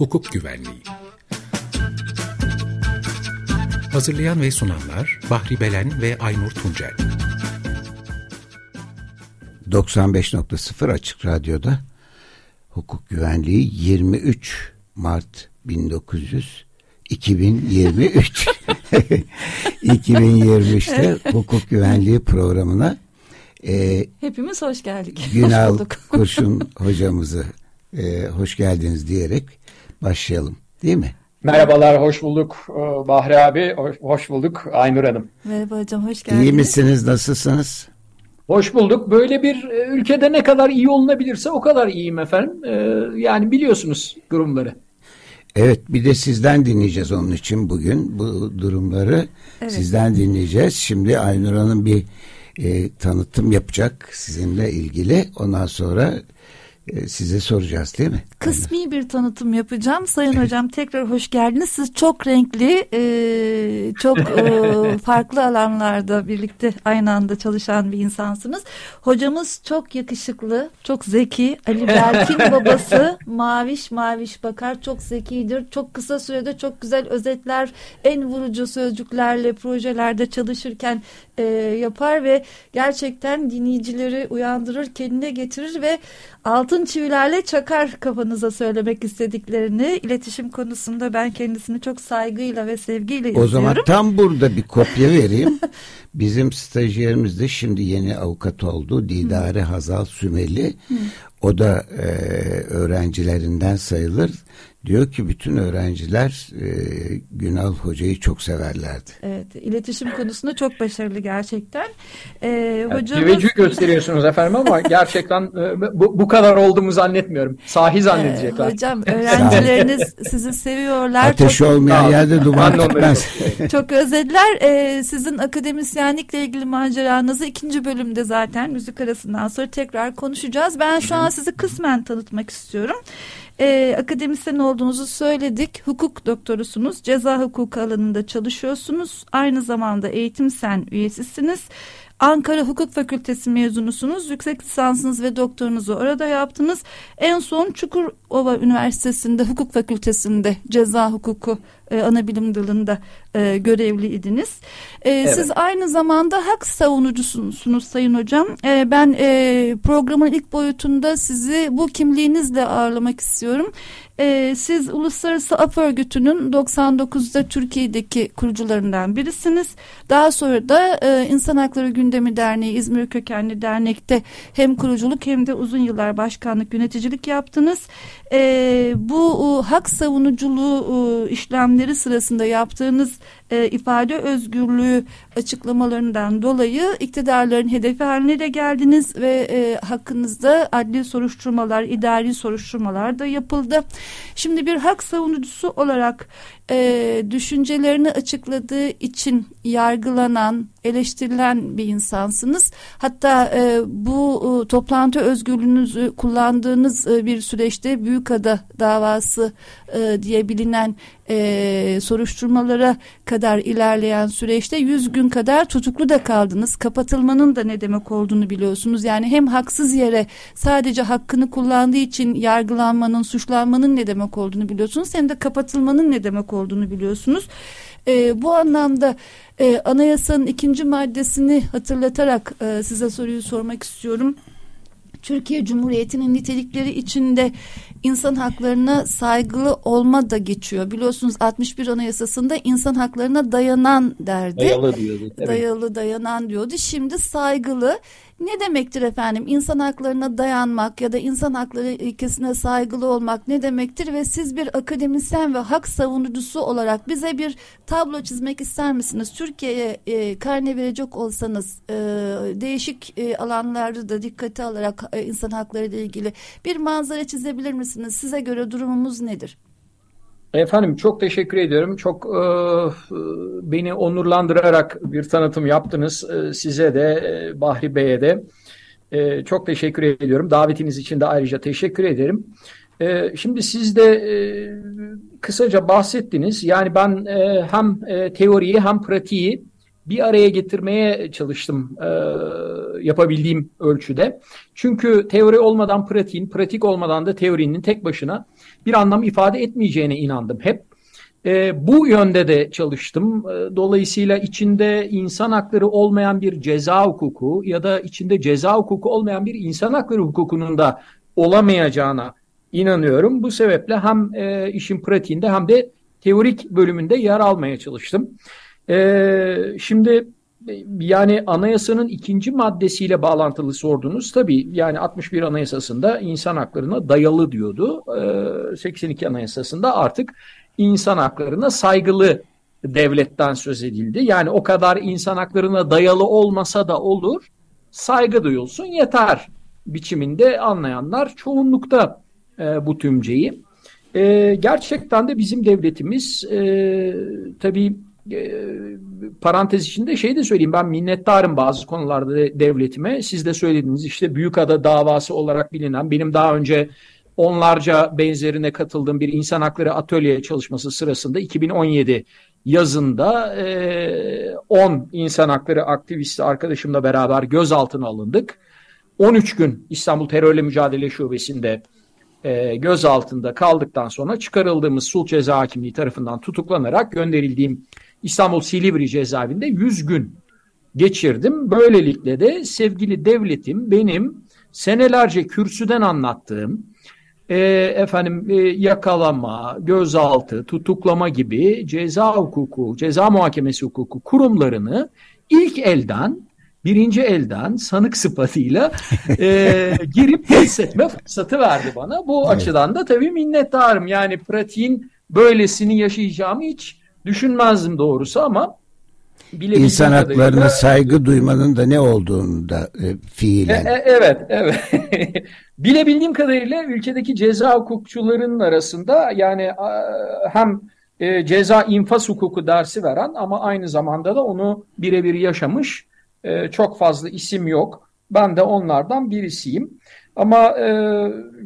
hukuk güvenliği. Hazırlayan ve sunanlar Bahri Belen ve Aynur Tuncel. 95.0 Açık Radyo'da hukuk güvenliği 23 Mart 1900 2023 2023'te hukuk güvenliği programına e, hepimiz hoş geldik. Günal hoş Kurşun hocamızı e, hoş geldiniz diyerek başlayalım değil mi? Merhabalar, hoş bulduk e, Bahri abi, hoş, bulduk Aynur Hanım. Merhaba hocam, hoş geldiniz. İyi misiniz, nasılsınız? Hoş bulduk. Böyle bir e, ülkede ne kadar iyi olunabilirse o kadar iyiyim efendim. E, yani biliyorsunuz durumları. Evet bir de sizden dinleyeceğiz onun için bugün bu durumları evet. sizden dinleyeceğiz. Şimdi Aynur Hanım bir e, tanıtım yapacak sizinle ilgili. Ondan sonra size soracağız değil mi? Kısmi bir tanıtım yapacağım. Sayın hocam tekrar hoş geldiniz. Siz çok renkli, e, çok e, farklı alanlarda birlikte aynı anda çalışan bir insansınız. Hocamız çok yakışıklı, çok zeki. Ali Berk'in babası Maviş Maviş Bakar çok zekidir. Çok kısa sürede çok güzel özetler, en vurucu sözcüklerle projelerde çalışırken e, yapar ve gerçekten dinleyicileri uyandırır, kendine getirir ve altın çivilerle çakar kafanıza söylemek istediklerini. iletişim konusunda ben kendisini çok saygıyla ve sevgiyle izliyorum. O zaman tam burada bir kopya vereyim. Bizim stajyerimiz de şimdi yeni avukat oldu. Didare Hazal Sümeli. O da e, öğrencilerinden sayılır. Diyor ki bütün öğrenciler e, Günal Hoca'yı çok severlerdi. Evet, iletişim konusunda çok başarılı gerçekten. E, hocamız... Teveccüh gösteriyorsunuz efendim ama gerçekten e, bu, bu kadar olduğumu zannetmiyorum. Sahi zannedecekler. E, hocam öğrencileriniz sizi seviyorlar. Ateş çok... olmayan yerde duman tutmaz. çok özlediler. E, sizin akademisyenlikle ilgili maceranızı ikinci bölümde zaten müzik arasından sonra tekrar konuşacağız. Ben şu an sizi kısmen tanıtmak istiyorum e, akademisyen olduğunuzu söyledik. Hukuk doktorusunuz. Ceza hukuku alanında çalışıyorsunuz. Aynı zamanda eğitim sen üyesisiniz. Ankara Hukuk Fakültesi mezunusunuz. Yüksek lisansınız ve doktorunuzu orada yaptınız. En son Çukurova Üniversitesi'nde Hukuk Fakültesi'nde ceza hukuku e, ana bilim dalında e, görevliydiniz. E, evet. Siz aynı zamanda hak savunucusunuz Sayın Hocam. E, ben e, programın ilk boyutunda sizi bu kimliğinizle ağırlamak istiyorum. E, siz Uluslararası Af Örgütü'nün 99'da Türkiye'deki kurucularından birisiniz. Daha sonra da e, İnsan Hakları Gündemi Derneği İzmir Kökenli Dernek'te hem kuruculuk hem de uzun yıllar başkanlık yöneticilik yaptınız. E, bu e, hak savunuculuğu e, işlemleri sırasında yaptığınız e, ifade özgürlüğü açıklamalarından dolayı iktidarların hedefi haline de geldiniz ve e, hakkınızda adli soruşturmalar, idari soruşturmalar da yapıldı. Şimdi bir hak savunucusu olarak e, düşüncelerini açıkladığı için yargılanan, eleştirilen bir insansınız. Hatta e, bu e, toplantı özgürlüğünüzü kullandığınız e, bir süreçte Büyükada davası e, diye bilinen e, soruşturmalara kadar ilerleyen süreçte 100 gün kadar tutuklu da kaldınız. Kapatılmanın da ne demek olduğunu biliyorsunuz. Yani hem haksız yere sadece hakkını kullandığı için yargılanmanın, suçlanmanın ne demek olduğunu biliyorsunuz. Hem de kapatılmanın ne demek olduğunu biliyorsunuz. E, bu anlamda e, anayasanın ikinci maddesini hatırlatarak e, size soruyu sormak istiyorum. Türkiye Cumhuriyeti'nin nitelikleri içinde insan haklarına saygılı olma da geçiyor. Biliyorsunuz 61 Anayasası'nda insan haklarına dayanan derdi. Dayalı diyordu. Evet. Dayalı dayanan diyordu. Şimdi saygılı ne demektir efendim? İnsan haklarına dayanmak ya da insan hakları ilkesine saygılı olmak ne demektir? Ve siz bir akademisyen ve hak savunucusu olarak bize bir tablo çizmek ister misiniz? Türkiye'ye e, karne verecek olsanız e, değişik e, alanlarda da dikkate alarak e, insan hakları ile ilgili bir manzara çizebilir misiniz? Size göre durumumuz nedir? Efendim çok teşekkür ediyorum. Çok e, beni onurlandırarak bir tanıtım yaptınız. E, size de e, Bahri Bey'e de e, çok teşekkür ediyorum. Davetiniz için de ayrıca teşekkür ederim. E, şimdi siz de e, kısaca bahsettiniz. Yani ben e, hem e, teoriyi hem pratiği bir araya getirmeye çalıştım e, yapabildiğim ölçüde. Çünkü teori olmadan pratiğin, pratik olmadan da teorinin tek başına bir anlam ifade etmeyeceğine inandım hep. E, bu yönde de çalıştım. E, dolayısıyla içinde insan hakları olmayan bir ceza hukuku ya da içinde ceza hukuku olmayan bir insan hakları hukukunun da olamayacağına inanıyorum. Bu sebeple hem e, işin pratiğinde hem de teorik bölümünde yer almaya çalıştım. E, şimdi yani anayasanın ikinci maddesiyle bağlantılı sordunuz. Tabii yani 61 anayasasında insan haklarına dayalı diyordu. E, 82 anayasasında artık insan haklarına saygılı devletten söz edildi. Yani o kadar insan haklarına dayalı olmasa da olur, saygı duyulsun yeter biçiminde anlayanlar çoğunlukta e, bu tümceyi. E, gerçekten de bizim devletimiz e, tabii e, parantez içinde şey de söyleyeyim ben minnettarım bazı konularda devletime. Siz de söylediğiniz işte Büyükada davası olarak bilinen benim daha önce onlarca benzerine katıldığım bir insan hakları atölye çalışması sırasında 2017 yazında 10 e, insan hakları aktivisti arkadaşımla beraber gözaltına alındık. 13 gün İstanbul Terörle Mücadele Şubesi'nde e, gözaltında kaldıktan sonra çıkarıldığımız sulh ceza hakimliği tarafından tutuklanarak gönderildiğim İstanbul Silivri cezaevinde 100 gün geçirdim. Böylelikle de sevgili devletim benim senelerce kürsüden anlattığım e, efendim e, yakalama, gözaltı, tutuklama gibi ceza hukuku, ceza muhakemesi hukuku kurumlarını ilk elden birinci elden sanık sıfatıyla e, girip hissetme fırsatı verdi bana. Bu evet. açıdan da tabii minnettarım. Yani pratiğin böylesini yaşayacağımı hiç düşünmezdim doğrusu ama İnsan haklarına kadarıyla... saygı duymanın da ne olduğunu da e, fiilen. E, e, evet, evet. Bilebildiğim kadarıyla ülkedeki ceza hukukçularının arasında yani hem e, ceza infaz hukuku dersi veren ama aynı zamanda da onu birebir yaşamış e, çok fazla isim yok. Ben de onlardan birisiyim. Ama e,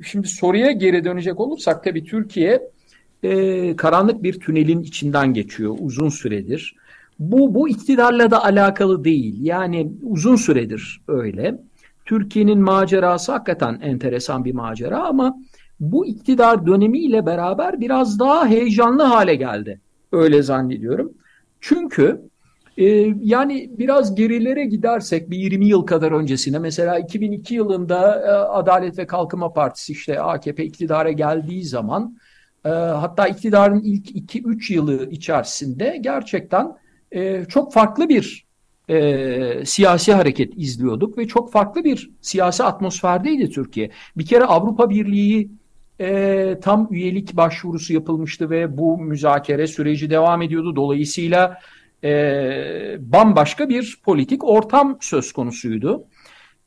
şimdi soruya geri dönecek olursak tabii Türkiye e, karanlık bir tünelin içinden geçiyor uzun süredir. Bu, bu iktidarla da alakalı değil. Yani uzun süredir öyle. Türkiye'nin macerası hakikaten enteresan bir macera ama bu iktidar dönemiyle beraber biraz daha heyecanlı hale geldi. Öyle zannediyorum. Çünkü e, yani biraz gerilere gidersek bir 20 yıl kadar öncesine mesela 2002 yılında e, Adalet ve Kalkınma Partisi işte AKP iktidara geldiği zaman e, hatta iktidarın ilk 2-3 yılı içerisinde gerçekten e, çok farklı bir e, siyasi hareket izliyorduk ve çok farklı bir siyasi atmosferdeydi Türkiye. Bir kere Avrupa Birliği e, tam üyelik başvurusu yapılmıştı ve bu müzakere süreci devam ediyordu. Dolayısıyla e, bambaşka bir politik ortam söz konusuydu.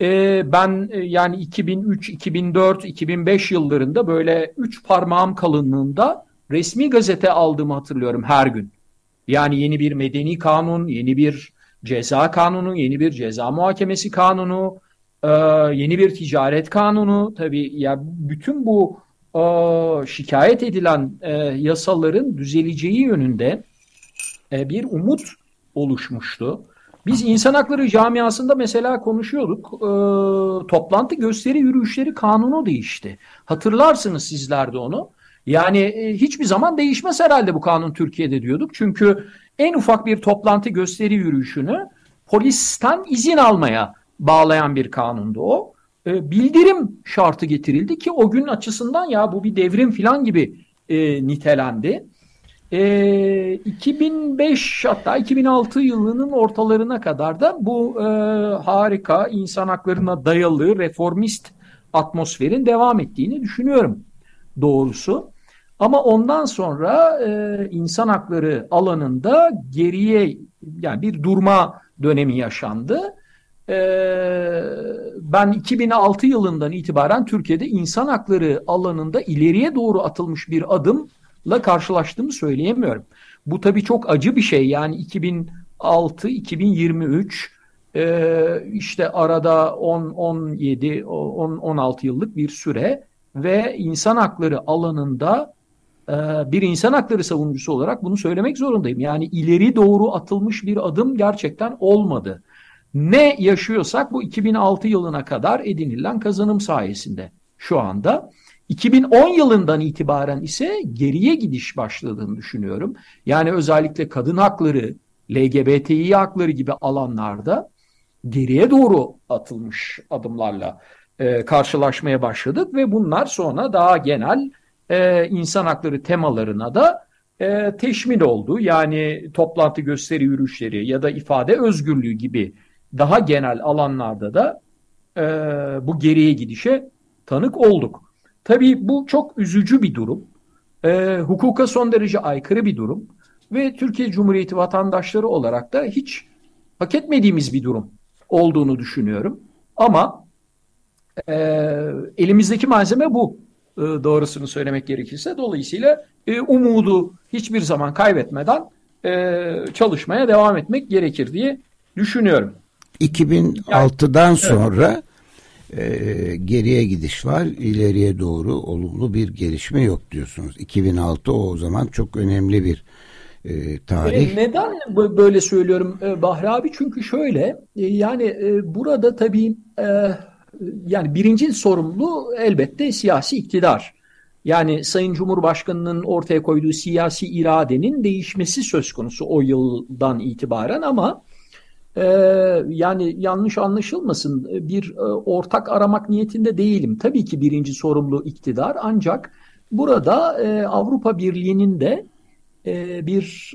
E, ben yani 2003, 2004, 2005 yıllarında böyle üç parmağım kalınlığında resmi gazete aldığımı hatırlıyorum her gün. Yani yeni bir medeni kanun, yeni bir ceza kanunu, yeni bir ceza muhakemesi kanunu, e, yeni bir ticaret kanunu. Tabii ya bütün bu e, şikayet edilen e, yasaların düzeleceği yönünde bir umut oluşmuştu. Biz insan hakları camiasında mesela konuşuyorduk. E, toplantı gösteri yürüyüşleri kanunu değişti. Hatırlarsınız sizler de onu. Yani e, hiçbir zaman değişmez herhalde bu kanun Türkiye'de diyorduk. Çünkü en ufak bir toplantı gösteri yürüyüşünü polisten izin almaya bağlayan bir kanundu o. E, bildirim şartı getirildi ki o gün açısından ya bu bir devrim falan gibi e, nitelendi. E, 2005 hatta 2006 yılının ortalarına kadar da bu e, harika insan haklarına dayalı reformist atmosferin devam ettiğini düşünüyorum doğrusu. Ama ondan sonra e, insan hakları alanında geriye yani bir durma dönemi yaşandı. E, ben 2006 yılından itibaren Türkiye'de insan hakları alanında ileriye doğru atılmış bir adımla karşılaştığımı söyleyemiyorum. Bu tabii çok acı bir şey. Yani 2006-2023 e, işte arada 10-17-16 yıllık bir süre ve insan hakları alanında e, bir insan hakları savunucusu olarak bunu söylemek zorundayım. Yani ileri doğru atılmış bir adım gerçekten olmadı. Ne yaşıyorsak bu 2006 yılına kadar edinilen kazanım sayesinde şu anda. 2010 yılından itibaren ise geriye gidiş başladığını düşünüyorum. Yani özellikle kadın hakları, LGBTİ hakları gibi alanlarda geriye doğru atılmış adımlarla e, karşılaşmaya başladık ve bunlar sonra daha genel e, insan hakları temalarına da e, teşmil oldu. Yani toplantı gösteri yürüyüşleri ya da ifade özgürlüğü gibi daha genel alanlarda da e, bu geriye gidişe tanık olduk. Tabii bu çok üzücü bir durum. E, hukuka son derece aykırı bir durum. Ve Türkiye Cumhuriyeti vatandaşları olarak da hiç hak etmediğimiz bir durum olduğunu düşünüyorum. Ama e, elimizdeki malzeme bu e, doğrusunu söylemek gerekirse. Dolayısıyla e, umudu hiçbir zaman kaybetmeden e, çalışmaya devam etmek gerekir diye düşünüyorum. 2006'dan yani, sonra e, geriye gidiş var. ileriye doğru olumlu bir gelişme yok diyorsunuz. 2006 o zaman çok önemli bir e, tarih. E, neden böyle söylüyorum e, Bahri abi? Çünkü şöyle e, yani e, burada tabii e, yani birinci sorumlu elbette siyasi iktidar. Yani Sayın Cumhurbaşkanı'nın ortaya koyduğu siyasi iradenin değişmesi söz konusu o yıldan itibaren ama e, yani yanlış anlaşılmasın bir e, ortak aramak niyetinde değilim. Tabii ki birinci sorumlu iktidar ancak burada e, Avrupa Birliği'nin de e, bir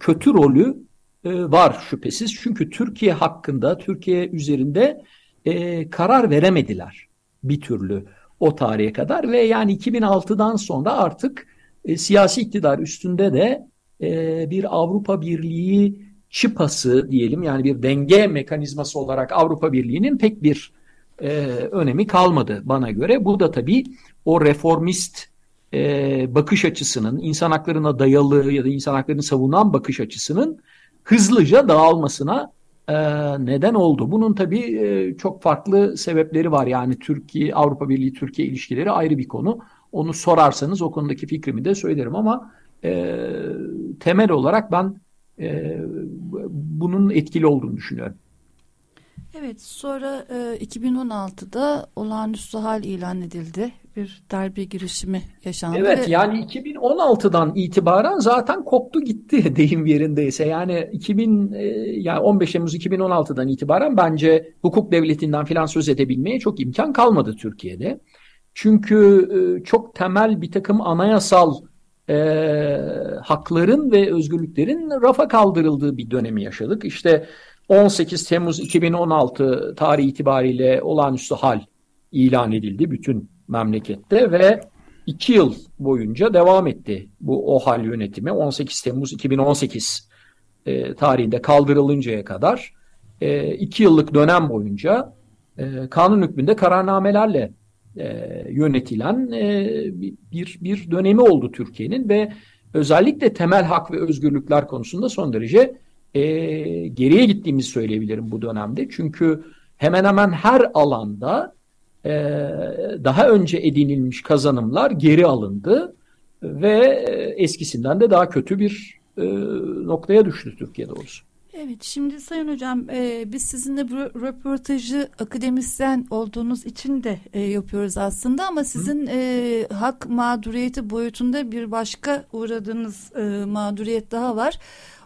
kötü rolü var şüphesiz. Çünkü Türkiye hakkında, Türkiye üzerinde karar veremediler bir türlü o tarihe kadar ve yani 2006'dan sonra artık siyasi iktidar üstünde de bir Avrupa Birliği çıpası diyelim yani bir denge mekanizması olarak Avrupa Birliği'nin pek bir e, önemi kalmadı bana göre. Bu da tabii o reformist e, bakış açısının, insan haklarına dayalı ya da insan haklarını savunan bakış açısının hızlıca dağılmasına e, neden oldu. Bunun tabii e, çok farklı sebepleri var. Yani Türkiye, Avrupa Birliği, Türkiye ilişkileri ayrı bir konu. Onu sorarsanız o konudaki fikrimi de söylerim ama e, temel olarak ben e, bunun etkili olduğunu düşünüyorum. Evet sonra e, 2016'da olağanüstü hal ilan edildi. Bir darbe girişimi yaşandı. Evet yani 2016'dan itibaren zaten koptu gitti deyim yerindeyse. Yani 2000 e, yani 15 Temmuz 2016'dan itibaren bence hukuk devletinden filan söz edebilmeye çok imkan kalmadı Türkiye'de. Çünkü e, çok temel bir takım anayasal e, hakların ve özgürlüklerin rafa kaldırıldığı bir dönemi yaşadık. İşte 18 Temmuz 2016 tarihi itibariyle olağanüstü hal ilan edildi bütün memlekette ve iki yıl boyunca devam etti bu o hal yönetimi. 18 Temmuz 2018 e, tarihinde kaldırılıncaya kadar e, iki yıllık dönem boyunca e, kanun hükmünde kararnamelerle e, yönetilen e, bir bir dönemi oldu Türkiye'nin ve özellikle temel hak ve özgürlükler konusunda son derece e, geriye gittiğimizi söyleyebilirim bu dönemde. Çünkü hemen hemen her alanda e, daha önce edinilmiş kazanımlar geri alındı ve eskisinden de daha kötü bir e, noktaya düştü Türkiye doğrusu. Evet şimdi Sayın Hocam e, biz sizinle bu röportajı akademisyen olduğunuz için de e, yapıyoruz aslında ama sizin e, hak mağduriyeti boyutunda bir başka uğradığınız e, mağduriyet daha var.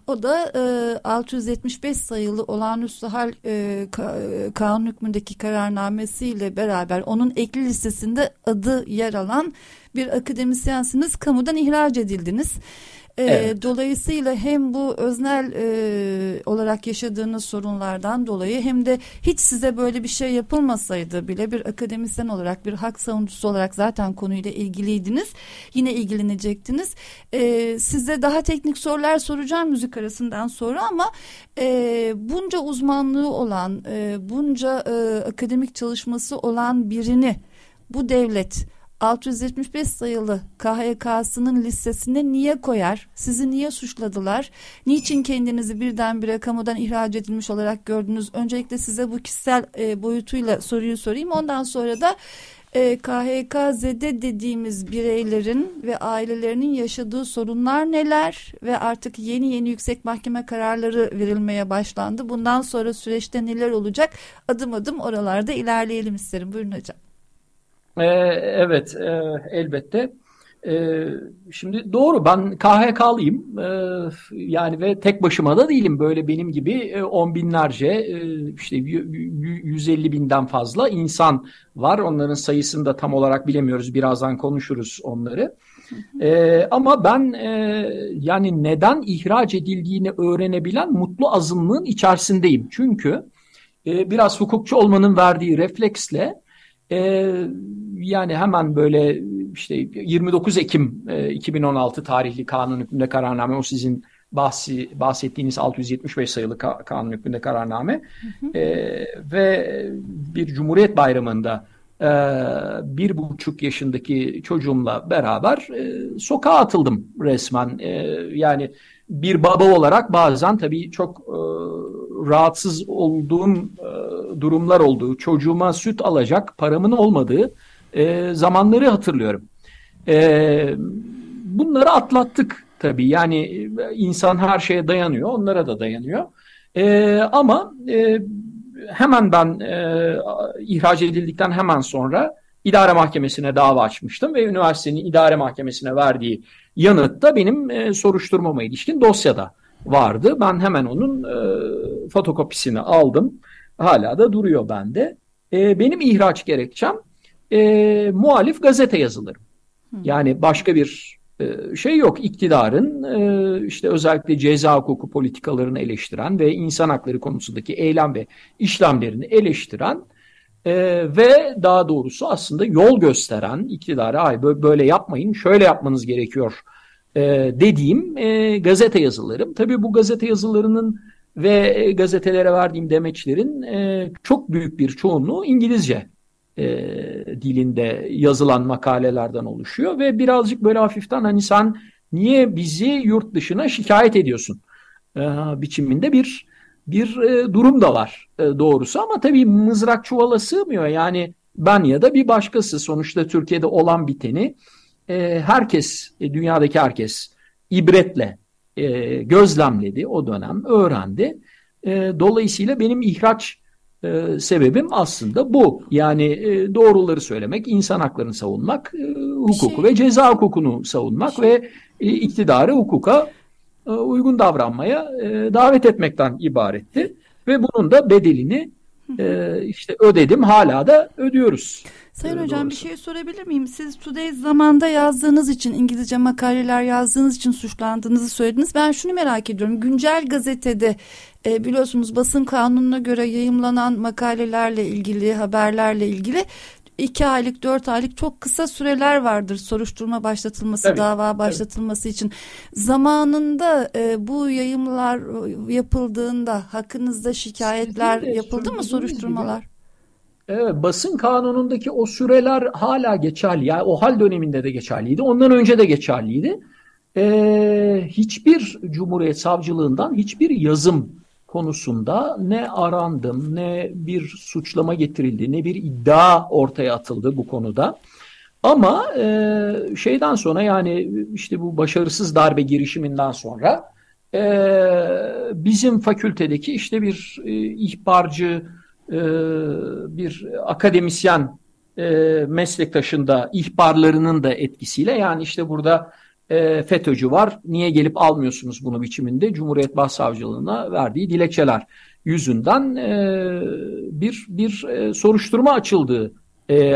O da e, 675 sayılı olağanüstü hal e, ka, kanun hükmündeki kararnamesiyle beraber onun ekli listesinde adı yer alan bir akademisyensiniz. Kamudan ihraç edildiniz. Ee, evet. Dolayısıyla hem bu öznel e, olarak yaşadığınız sorunlardan dolayı hem de hiç size böyle bir şey yapılmasaydı bile bir akademisyen olarak bir hak savunucusu olarak zaten konuyla ilgiliydiniz. Yine ilgilenecektiniz. E, size daha teknik sorular soracağım müzik arasından sonra ama e, bunca uzmanlığı olan, e, bunca e, akademik çalışması olan birini bu devlet 675 sayılı KHK'sının listesine niye koyar? Sizi niye suçladılar? Niçin kendinizi birdenbire kamudan ihraç edilmiş olarak gördünüz? Öncelikle size bu kişisel e, boyutuyla soruyu sorayım. Ondan sonra da e, KHKZ'de dediğimiz bireylerin ve ailelerinin yaşadığı sorunlar neler ve artık yeni yeni yüksek mahkeme kararları verilmeye başlandı. Bundan sonra süreçte neler olacak? Adım adım oralarda ilerleyelim isterim. Buyurun hocam. Ee, evet, e, elbette. Ee, şimdi doğru ben KHK'lıyım ee, yani ve tek başıma da değilim. Böyle benim gibi e, on binlerce e, işte 150 binden fazla insan var. Onların sayısını da tam olarak bilemiyoruz. Birazdan konuşuruz onları. Ee, ama ben e, yani neden ihraç edildiğini öğrenebilen mutlu azınlığın içerisindeyim. Çünkü e, biraz hukukçu olmanın verdiği refleksle e, yani hemen böyle işte 29 Ekim e, 2016 tarihli kanun hükmünde kararname o sizin bahsi, bahsettiğiniz 675 sayılı ka kanun hükmünde kararname hı hı. E, ve bir Cumhuriyet Bayramı'nda e, bir buçuk yaşındaki çocuğumla beraber e, sokağa atıldım resmen. E, yani bir baba olarak bazen tabii çok e, rahatsız olduğum e, durumlar olduğu, çocuğuma süt alacak paramın olmadığı e, zamanları hatırlıyorum. E, bunları atlattık tabii. Yani e, insan her şeye dayanıyor, onlara da dayanıyor. E, ama e, hemen ben e, ihraç edildikten hemen sonra idare mahkemesine dava açmıştım ve üniversitenin idare mahkemesine verdiği yanıt da benim e, soruşturmama ilişkin dosyada vardı. Ben hemen onun e, fotokopisini aldım. Hala da duruyor bende. E, benim ihraç gerekçem e, muhalif gazete yazılarım. Yani başka bir e, şey yok. İktidarın e, işte özellikle ceza hukuku politikalarını eleştiren ve insan hakları konusundaki eylem ve işlemlerini eleştiren e, ve daha doğrusu aslında yol gösteren iktidara ay böyle yapmayın şöyle yapmanız gerekiyor e, dediğim e, gazete yazılarım. Tabii bu gazete yazılarının ve gazetelere verdiğim demeçlerin e, çok büyük bir çoğunluğu İngilizce e, dilinde yazılan makalelerden oluşuyor ve birazcık böyle hafiften hani sen niye bizi yurt dışına şikayet ediyorsun e, biçiminde bir bir e, durum da var e, doğrusu. Ama tabii mızrak çuvala sığmıyor. Yani ben ya da bir başkası sonuçta Türkiye'de olan biteni e, herkes e, dünyadaki herkes ibretle e, gözlemledi. O dönem öğrendi. E, dolayısıyla benim ihraç e, sebebim aslında bu. Yani e, doğruları söylemek, insan haklarını savunmak, e, hukuku şey... ve ceza hukukunu savunmak şey... ve e, iktidarı hukuka uygun davranmaya e, davet etmekten ibaretti. Ve bunun da bedelini e, işte ödedim hala da ödüyoruz. Sayın ee, Hocam doğrusu. bir şey sorabilir miyim? Siz Today zamanda yazdığınız için İngilizce makaleler yazdığınız için suçlandığınızı söylediniz. Ben şunu merak ediyorum. Güncel gazetede e, biliyorsunuz basın kanununa göre yayımlanan makalelerle ilgili haberlerle ilgili iki aylık dört aylık çok kısa süreler vardır soruşturma başlatılması evet, dava başlatılması evet. için zamanında e, bu yayımlar yapıldığında hakkınızda şikayetler yapıldı mı soruşturmalar? Gibi, Evet, basın kanunundaki o süreler hala geçerli. Yani o hal döneminde de geçerliydi. Ondan önce de geçerliydi. Ee, hiçbir Cumhuriyet Savcılığından hiçbir yazım konusunda ne arandım, ne bir suçlama getirildi, ne bir iddia ortaya atıldı bu konuda. Ama e, şeyden sonra yani işte bu başarısız darbe girişiminden sonra e, bizim fakültedeki işte bir e, ihbarcı, e, bir akademisyen e, meslektaşında ihbarlarının da etkisiyle yani işte burada e, FETÖ'cü var niye gelip almıyorsunuz bunu biçiminde Cumhuriyet Başsavcılığına verdiği dilekçeler yüzünden bir bir soruşturma açıldığı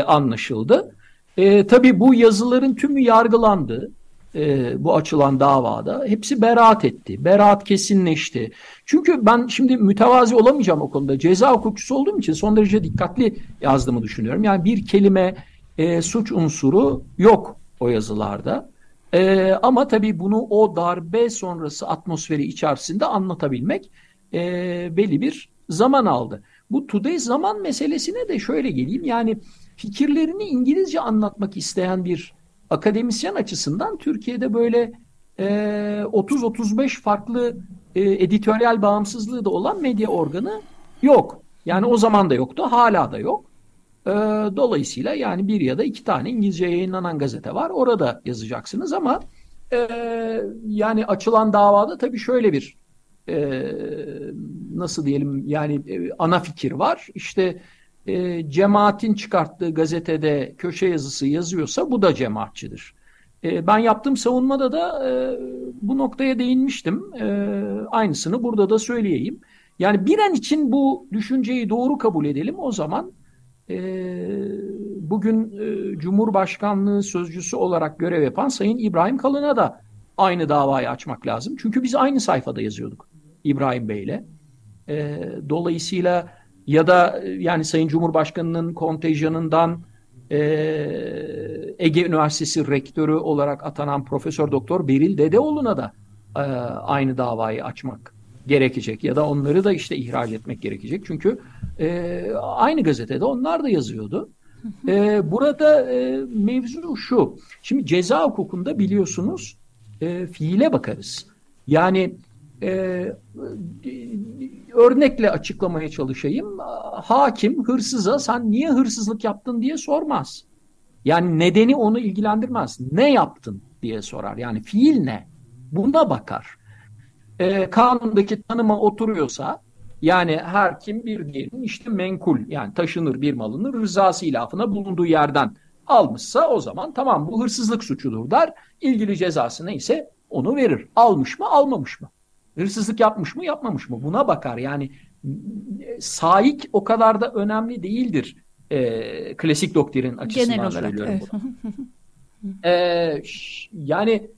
anlaşıldı. E, tabii bu yazıların tümü yargılandı e, bu açılan davada hepsi beraat etti. Beraat kesinleşti. Çünkü ben şimdi mütevazi olamayacağım o konuda. Ceza hukukçusu olduğum için son derece dikkatli yazdığımı düşünüyorum. Yani bir kelime e, suç unsuru yok o yazılarda. E, ama tabii bunu o darbe sonrası atmosferi içerisinde anlatabilmek e, belli bir zaman aldı. Bu today zaman meselesine de şöyle geleyim. Yani fikirlerini İngilizce anlatmak isteyen bir akademisyen açısından Türkiye'de böyle e, 30-35 farklı e, editoryal bağımsızlığı da olan medya organı yok. Yani o zaman da yoktu, hala da yok. E, dolayısıyla yani bir ya da iki tane İngilizce yayınlanan gazete var. Orada yazacaksınız ama e, yani açılan davada tabii şöyle bir e, nasıl diyelim yani e, ana fikir var. İşte e, cemaatin çıkarttığı gazetede köşe yazısı yazıyorsa bu da cemaatçidir. E, ben yaptığım savunmada da e, bu noktaya değinmiştim. E, aynısını burada da söyleyeyim. Yani bir an için bu düşünceyi doğru kabul edelim o zaman e, bugün e, Cumhurbaşkanlığı sözcüsü olarak görev yapan Sayın İbrahim Kalın'a da aynı davayı açmak lazım. Çünkü biz aynı sayfada yazıyorduk İbrahim Bey'le. E, dolayısıyla ya da yani Sayın Cumhurbaşkanı'nın kontenjanından e, Ege Üniversitesi rektörü olarak atanan Profesör Doktor Beril Dedeoğlu'na da e, aynı davayı açmak gerekecek ya da onları da işte ihraç etmek gerekecek. Çünkü e, aynı gazetede onlar da yazıyordu. E, burada e, mevzu şu. Şimdi ceza hukukunda biliyorsunuz e, fiile bakarız. Yani e, örnekle açıklamaya çalışayım. Hakim hırsıza sen niye hırsızlık yaptın diye sormaz. Yani nedeni onu ilgilendirmez. Ne yaptın diye sorar. Yani fiil ne? Buna bakar. E, kanundaki tanıma oturuyorsa yani her kim bir diyelim işte menkul yani taşınır bir malını rızası ilafına bulunduğu yerden almışsa o zaman tamam bu hırsızlık suçudur der. İlgili cezası neyse onu verir. Almış mı almamış mı? Hırsızlık yapmış mı yapmamış mı? Buna bakar. Yani saik o kadar da önemli değildir. E, klasik doktrin açısından Genel olarak, söylüyorum. Evet. e, yani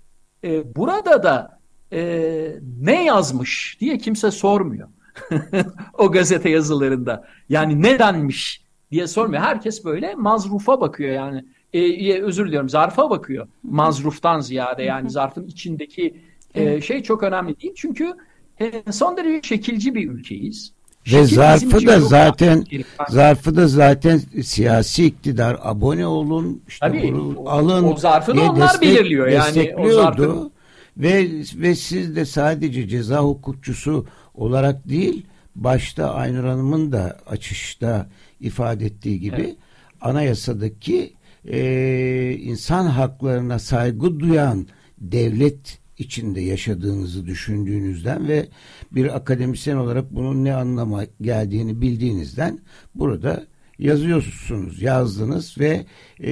e, burada da e, ne yazmış diye kimse sormuyor. o gazete yazılarında. Yani nedenmiş diye sormuyor. Herkes böyle mazrufa bakıyor yani. E, özür diliyorum zarfa bakıyor. Mazruftan ziyade yani zarfın içindeki e, şey çok önemli değil. Çünkü e, son derece şekilci bir ülkeyiz. Ve zarfı da zaten zarfı da zaten siyasi iktidar abone olun işte Tabii, bunu alın o, o zarfı da onlar destek, belirliyor yani o zarfın ve ve siz de sadece ceza hukukçusu olarak değil başta Aynur Hanım'ın da açışta ifade ettiği gibi evet. anayasadaki e, insan haklarına saygı duyan devlet içinde yaşadığınızı düşündüğünüzden ve bir akademisyen olarak bunun ne anlama geldiğini bildiğinizden burada yazıyorsunuz, yazdınız ve e,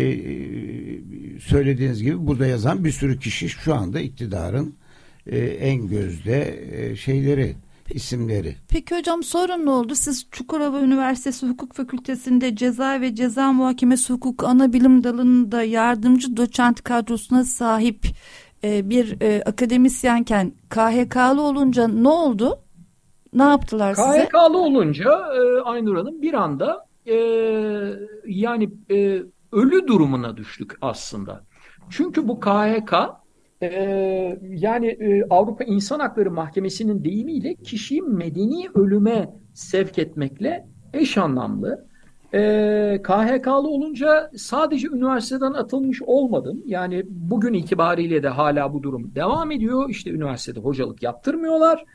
söylediğiniz gibi burada yazan bir sürü kişi şu anda iktidarın e, en gözde e, şeyleri isimleri. Peki hocam sorun ne oldu? Siz Çukurova Üniversitesi Hukuk Fakültesi'nde ceza ve ceza muhakemesi hukuk ana bilim dalında yardımcı doçent kadrosuna sahip e, bir e, akademisyenken KHK'lı olunca ne oldu? Ne yaptılar KHK'lı size? KHK'lı olunca e, Aynur Hanım bir anda e, yani e, ölü durumuna düştük aslında. Çünkü bu KHK e, yani e, Avrupa İnsan Hakları Mahkemesi'nin deyimiyle kişiyi medeni ölüme sevk etmekle eş anlamlı. E, KHK'lı olunca sadece üniversiteden atılmış olmadım. Yani bugün itibariyle de hala bu durum devam ediyor. İşte üniversitede hocalık yaptırmıyorlar.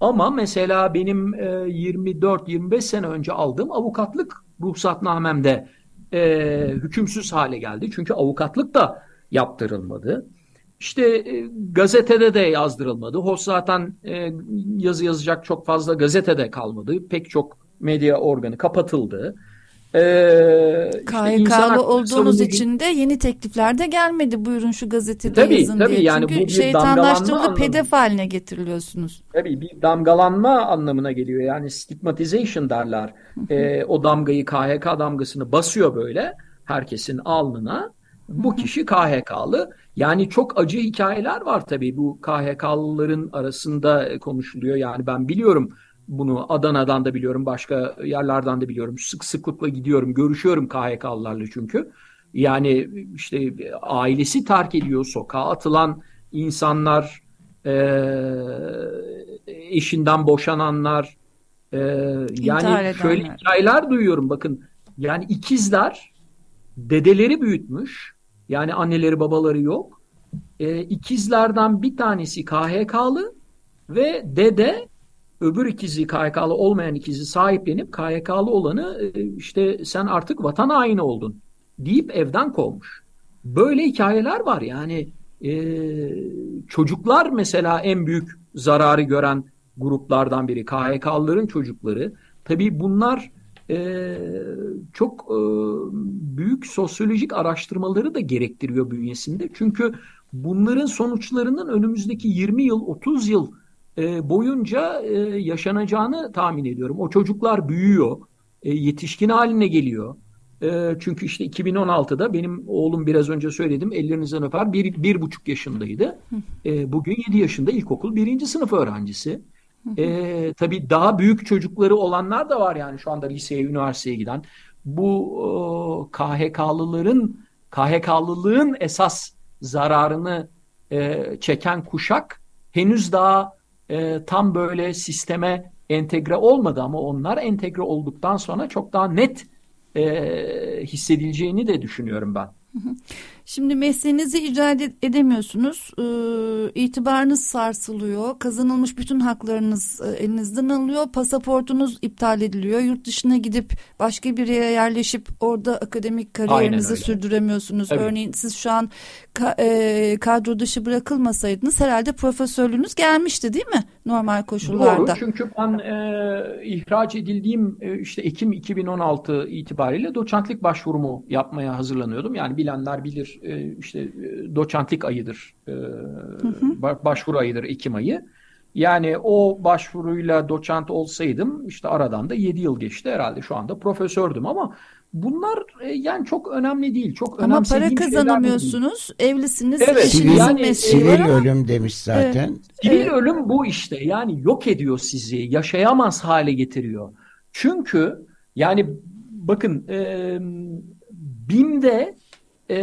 Ama mesela benim e, 24-25 sene önce aldığım avukatlık ruhsatnamemde e, hükümsüz hale geldi. Çünkü avukatlık da yaptırılmadı. İşte e, gazetede de yazdırılmadı. Hoş zaten e, yazı yazacak çok fazla gazetede kalmadı. Pek çok medya organı kapatıldı. Ee, KHK'lı olduğunuz için de yeni teklifler de gelmedi. Buyurun şu gazetede tabii, yazın tabii, diye. Yani Çünkü bu şeytanlaştırılıp hedef haline getiriliyorsunuz. Tabii bir damgalanma anlamına geliyor. Yani stigmatization derler. ee, o damgayı KHK damgasını basıyor böyle herkesin alnına. Bu kişi KHK'lı. Yani çok acı hikayeler var tabii bu KHK'lıların arasında konuşuluyor. Yani ben biliyorum bunu Adana'dan da biliyorum, başka yerlerden de biliyorum. Sık sıklıkla gidiyorum, görüşüyorum KHK'lılarla çünkü. Yani işte ailesi terk ediyor, sokağa atılan insanlar, e, eşinden boşananlar, e, yani şöyle hikayeler duyuyorum bakın. Yani ikizler dedeleri büyütmüş. Yani anneleri babaları yok. E, ikizlerden bir tanesi KHK'lı ve dede öbür ikizi KHK'lı olmayan ikizi sahiplenip KHK'lı olanı e, işte sen artık vatan haini oldun deyip evden kovmuş. Böyle hikayeler var yani e, çocuklar mesela en büyük zararı gören gruplardan biri KHK'lıların çocukları. Tabii bunlar e, çok e, büyük sosyolojik araştırmaları da gerektiriyor bünyesinde. Çünkü bunların sonuçlarının önümüzdeki 20 yıl 30 yıl e, boyunca e, yaşanacağını tahmin ediyorum. O çocuklar büyüyor, e, yetişkin haline geliyor. Çünkü işte 2016'da benim oğlum biraz önce söyledim ellerinizden öper bir, bir buçuk yaşındaydı. Bugün 7 yaşında ilkokul birinci sınıf öğrencisi. E, tabii daha büyük çocukları olanlar da var yani şu anda liseye, üniversiteye giden. Bu KHK'lıların, KHK'lılığın esas zararını çeken kuşak henüz daha e, tam böyle sisteme entegre olmadı ama onlar entegre olduktan sonra çok daha net e, hissedileceğini de düşünüyorum ben. Şimdi mesleğinizi icra edemiyorsunuz. Ee, itibarınız sarsılıyor. Kazanılmış bütün haklarınız e, elinizden alınıyor. Pasaportunuz iptal ediliyor. Yurt dışına gidip başka bir yere yerleşip orada akademik kariyerinizi sürdüremiyorsunuz. Tabii. Örneğin siz şu an ka e, kadro dışı bırakılmasaydınız herhalde profesörlüğünüz gelmişti değil mi? Normal koşullarda. Doğru çünkü ben e, ihraç edildiğim e, işte Ekim 2016 itibariyle doçentlik başvurumu yapmaya hazırlanıyordum. Yani bilenler bilir e, işte e, doçentlik ayıdır. E, hı hı. Başvuru ayıdır Ekim ayı. Yani o başvuruyla doçent olsaydım işte aradan da 7 yıl geçti herhalde şu anda profesördüm ama bunlar e, yani çok önemli değil. Çok ama para kazanamıyorsunuz. Evlisiniz. Evet. Sivil, yani, sivil ölüm demiş zaten. Evet. Sivil evet. ölüm bu işte. Yani yok ediyor sizi. Yaşayamaz hale getiriyor. Çünkü yani bakın e, BİM'de e,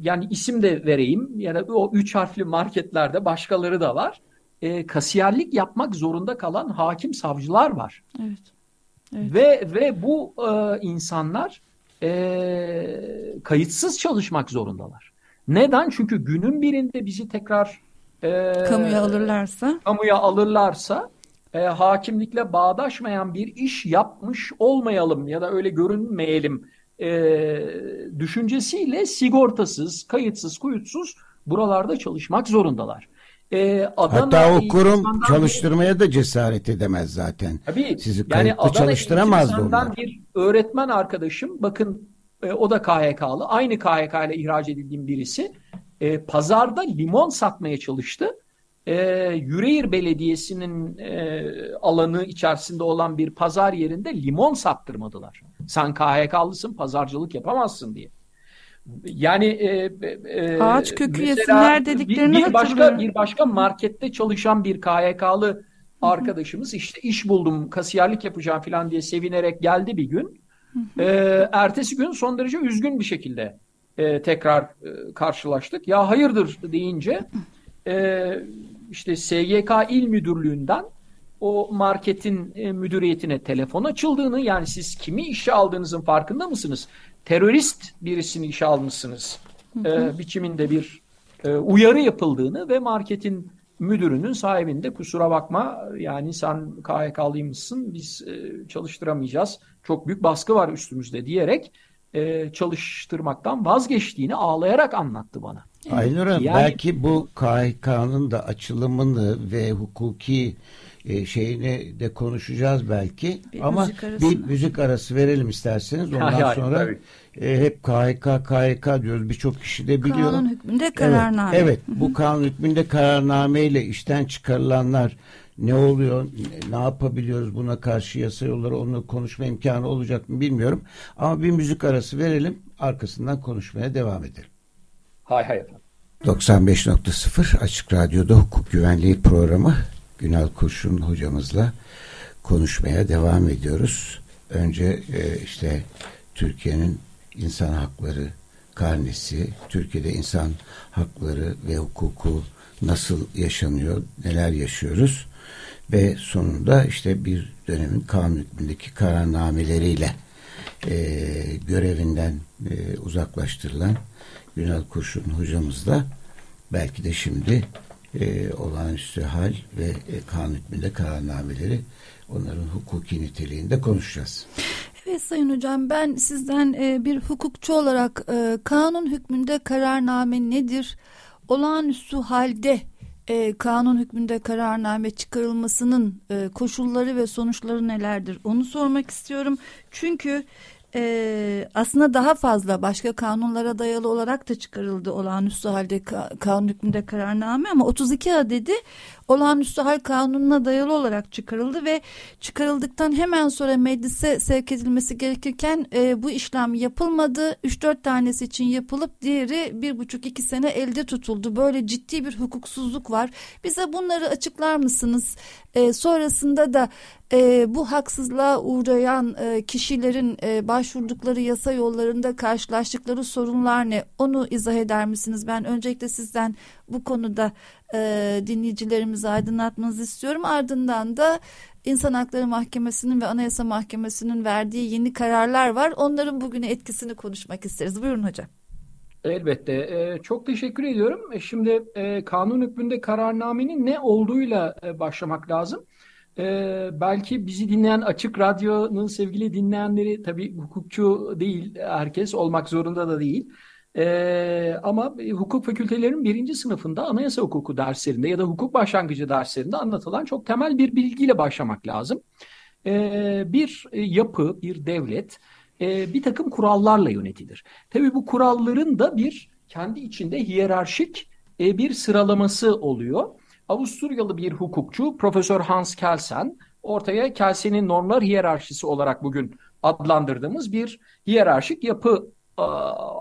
yani isim de vereyim. Yani o üç harfli marketlerde başkaları da var. E, kasiyerlik yapmak zorunda kalan hakim savcılar var. Evet. evet. Ve ve bu e, insanlar e, kayıtsız çalışmak zorundalar. Neden? Çünkü günün birinde bizi tekrar e, kamuya alırlarsa kamuya alırlarsa e, hakimlikle bağdaşmayan bir iş yapmış olmayalım ya da öyle görünmeyelim e, düşüncesiyle sigortasız, kayıtsız, kuyutsuz buralarda çalışmak zorundalar. E, Adana, Hatta o kurum çalıştırmaya da cesaret edemez zaten. Tabii. Sizi yani çalıştıramaz onlar. bir öğretmen arkadaşım bakın e, o da KHK'lı. Aynı KHK ile ihraç edildiğim birisi. E, pazarda limon satmaya çalıştı e, Yüreğir Belediyesi'nin e, alanı içerisinde olan bir pazar yerinde limon sattırmadılar. Sen KHK'lısın pazarcılık yapamazsın diye. Yani e, e, ağaç kökü yesinler dediklerini bir, bir başka bir başka markette çalışan bir KHK'lı arkadaşımız işte iş buldum kasiyerlik yapacağım falan diye sevinerek geldi bir gün. E, ertesi gün son derece üzgün bir şekilde e, tekrar e, karşılaştık. Ya hayırdır deyince e, işte SGK İl Müdürlüğü'nden o marketin e, müdüriyetine telefon açıldığını yani siz kimi işe aldığınızın farkında mısınız? Terörist birisini işe almışsınız E, biçiminde bir e, uyarı yapıldığını ve marketin müdürünün sahibinde kusura bakma yani sen KHK'lıymışsın biz e, çalıştıramayacağız çok büyük baskı var üstümüzde diyerek e, çalıştırmaktan vazgeçtiğini ağlayarak anlattı bana. Aynur Hanım yani, belki bu KHK'nın da açılımını ve hukuki e, şeyini de konuşacağız belki. Bir Ama bir müzik arası verelim isterseniz. Ondan ya, sonra e, hep KHK KHK diyoruz. Birçok kişi de biliyor. Kanun hükmünde kararname. Evet, evet bu kanun hükmünde kararnameyle işten çıkarılanlar ne oluyor, ne yapabiliyoruz buna karşı yasa yolları onu konuşma imkanı olacak mı bilmiyorum. Ama bir müzik arası verelim arkasından konuşmaya devam edelim. Hay hay efendim. 95.0 Açık Radyo'da hukuk güvenliği programı Günal Kurşun hocamızla konuşmaya devam ediyoruz. Önce e, işte Türkiye'nin insan hakları karnesi, Türkiye'de insan hakları ve hukuku nasıl yaşanıyor, neler yaşıyoruz ve sonunda işte bir dönemin kanun hükmündeki kararnameleriyle e, görevinden e, uzaklaştırılan Günal Kurşun hocamız da belki de şimdi e, olağanüstü hal ve e, kanun hükmünde kararnameleri onların hukuki niteliğinde konuşacağız. Evet Sayın Hocam ben sizden e, bir hukukçu olarak e, kanun hükmünde kararname nedir? Olağanüstü halde e, kanun hükmünde kararname çıkarılmasının e, koşulları ve sonuçları nelerdir? Onu sormak istiyorum. Çünkü e, aslında daha fazla başka kanunlara dayalı olarak da çıkarıldı olağanüstü halde ka kanun hükmünde kararname ama 32 adedi olağanüstü hal kanununa dayalı olarak çıkarıldı ve çıkarıldıktan hemen sonra meclise sevk edilmesi gerekirken e, bu işlem yapılmadı. 3-4 tanesi için yapılıp diğeri bir buçuk iki sene elde tutuldu. Böyle ciddi bir hukuksuzluk var. Bize bunları açıklar mısınız? E, sonrasında da e, bu haksızlığa uğrayan e, kişilerin e, başvurdukları yasa yollarında karşılaştıkları sorunlar ne? Onu izah eder misiniz? Ben öncelikle sizden bu konuda e, dinleyicilerimizi aydınlatmanızı istiyorum. Ardından da İnsan Hakları Mahkemesi'nin ve Anayasa Mahkemesi'nin verdiği yeni kararlar var. Onların bugüne etkisini konuşmak isteriz. Buyurun hocam. Elbette. Ee, çok teşekkür ediyorum. E, şimdi e, kanun hükmünde kararnamenin ne olduğuyla e, başlamak lazım. E, belki bizi dinleyen Açık Radyo'nun sevgili dinleyenleri tabii hukukçu değil herkes olmak zorunda da değil. Ee, ama hukuk fakültelerinin birinci sınıfında anayasa hukuku derslerinde ya da hukuk başlangıcı derslerinde anlatılan çok temel bir bilgiyle başlamak lazım. Ee, bir yapı, bir devlet e, bir takım kurallarla yönetilir. Tabii bu kuralların da bir kendi içinde hiyerarşik e, bir sıralaması oluyor. Avusturyalı bir hukukçu Profesör Hans Kelsen ortaya Kelsen'in normlar hiyerarşisi olarak bugün adlandırdığımız bir hiyerarşik yapı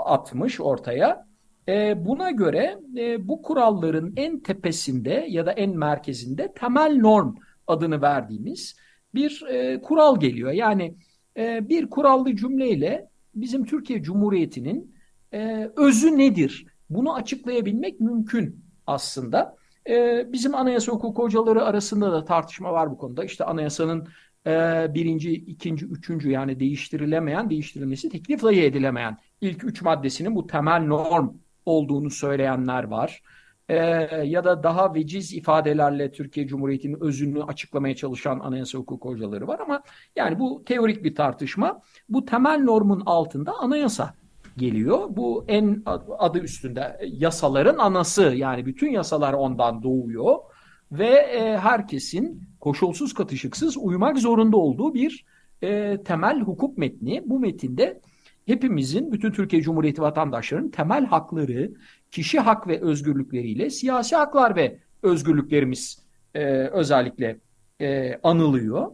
atmış ortaya. E, buna göre e, bu kuralların en tepesinde ya da en merkezinde temel norm adını verdiğimiz bir e, kural geliyor. Yani e, bir kurallı cümleyle bizim Türkiye Cumhuriyeti'nin e, özü nedir? Bunu açıklayabilmek mümkün aslında. E, bizim anayasa hukuku hocaları arasında da tartışma var bu konuda. İşte anayasanın e, birinci, ikinci, üçüncü yani değiştirilemeyen, değiştirilmesi teklif dahi edilemeyen ilk üç maddesinin bu temel norm olduğunu söyleyenler var. E, ya da daha veciz ifadelerle Türkiye Cumhuriyeti'nin özünü açıklamaya çalışan anayasa hukuk hocaları var ama yani bu teorik bir tartışma. Bu temel normun altında anayasa geliyor. Bu en adı üstünde yasaların anası yani bütün yasalar ondan doğuyor ve e, herkesin koşulsuz katışıksız uymak zorunda olduğu bir e, temel hukuk metni. Bu metinde hepimizin, bütün Türkiye Cumhuriyeti vatandaşlarının temel hakları, kişi hak ve özgürlükleriyle siyasi haklar ve özgürlüklerimiz e, özellikle e, anılıyor.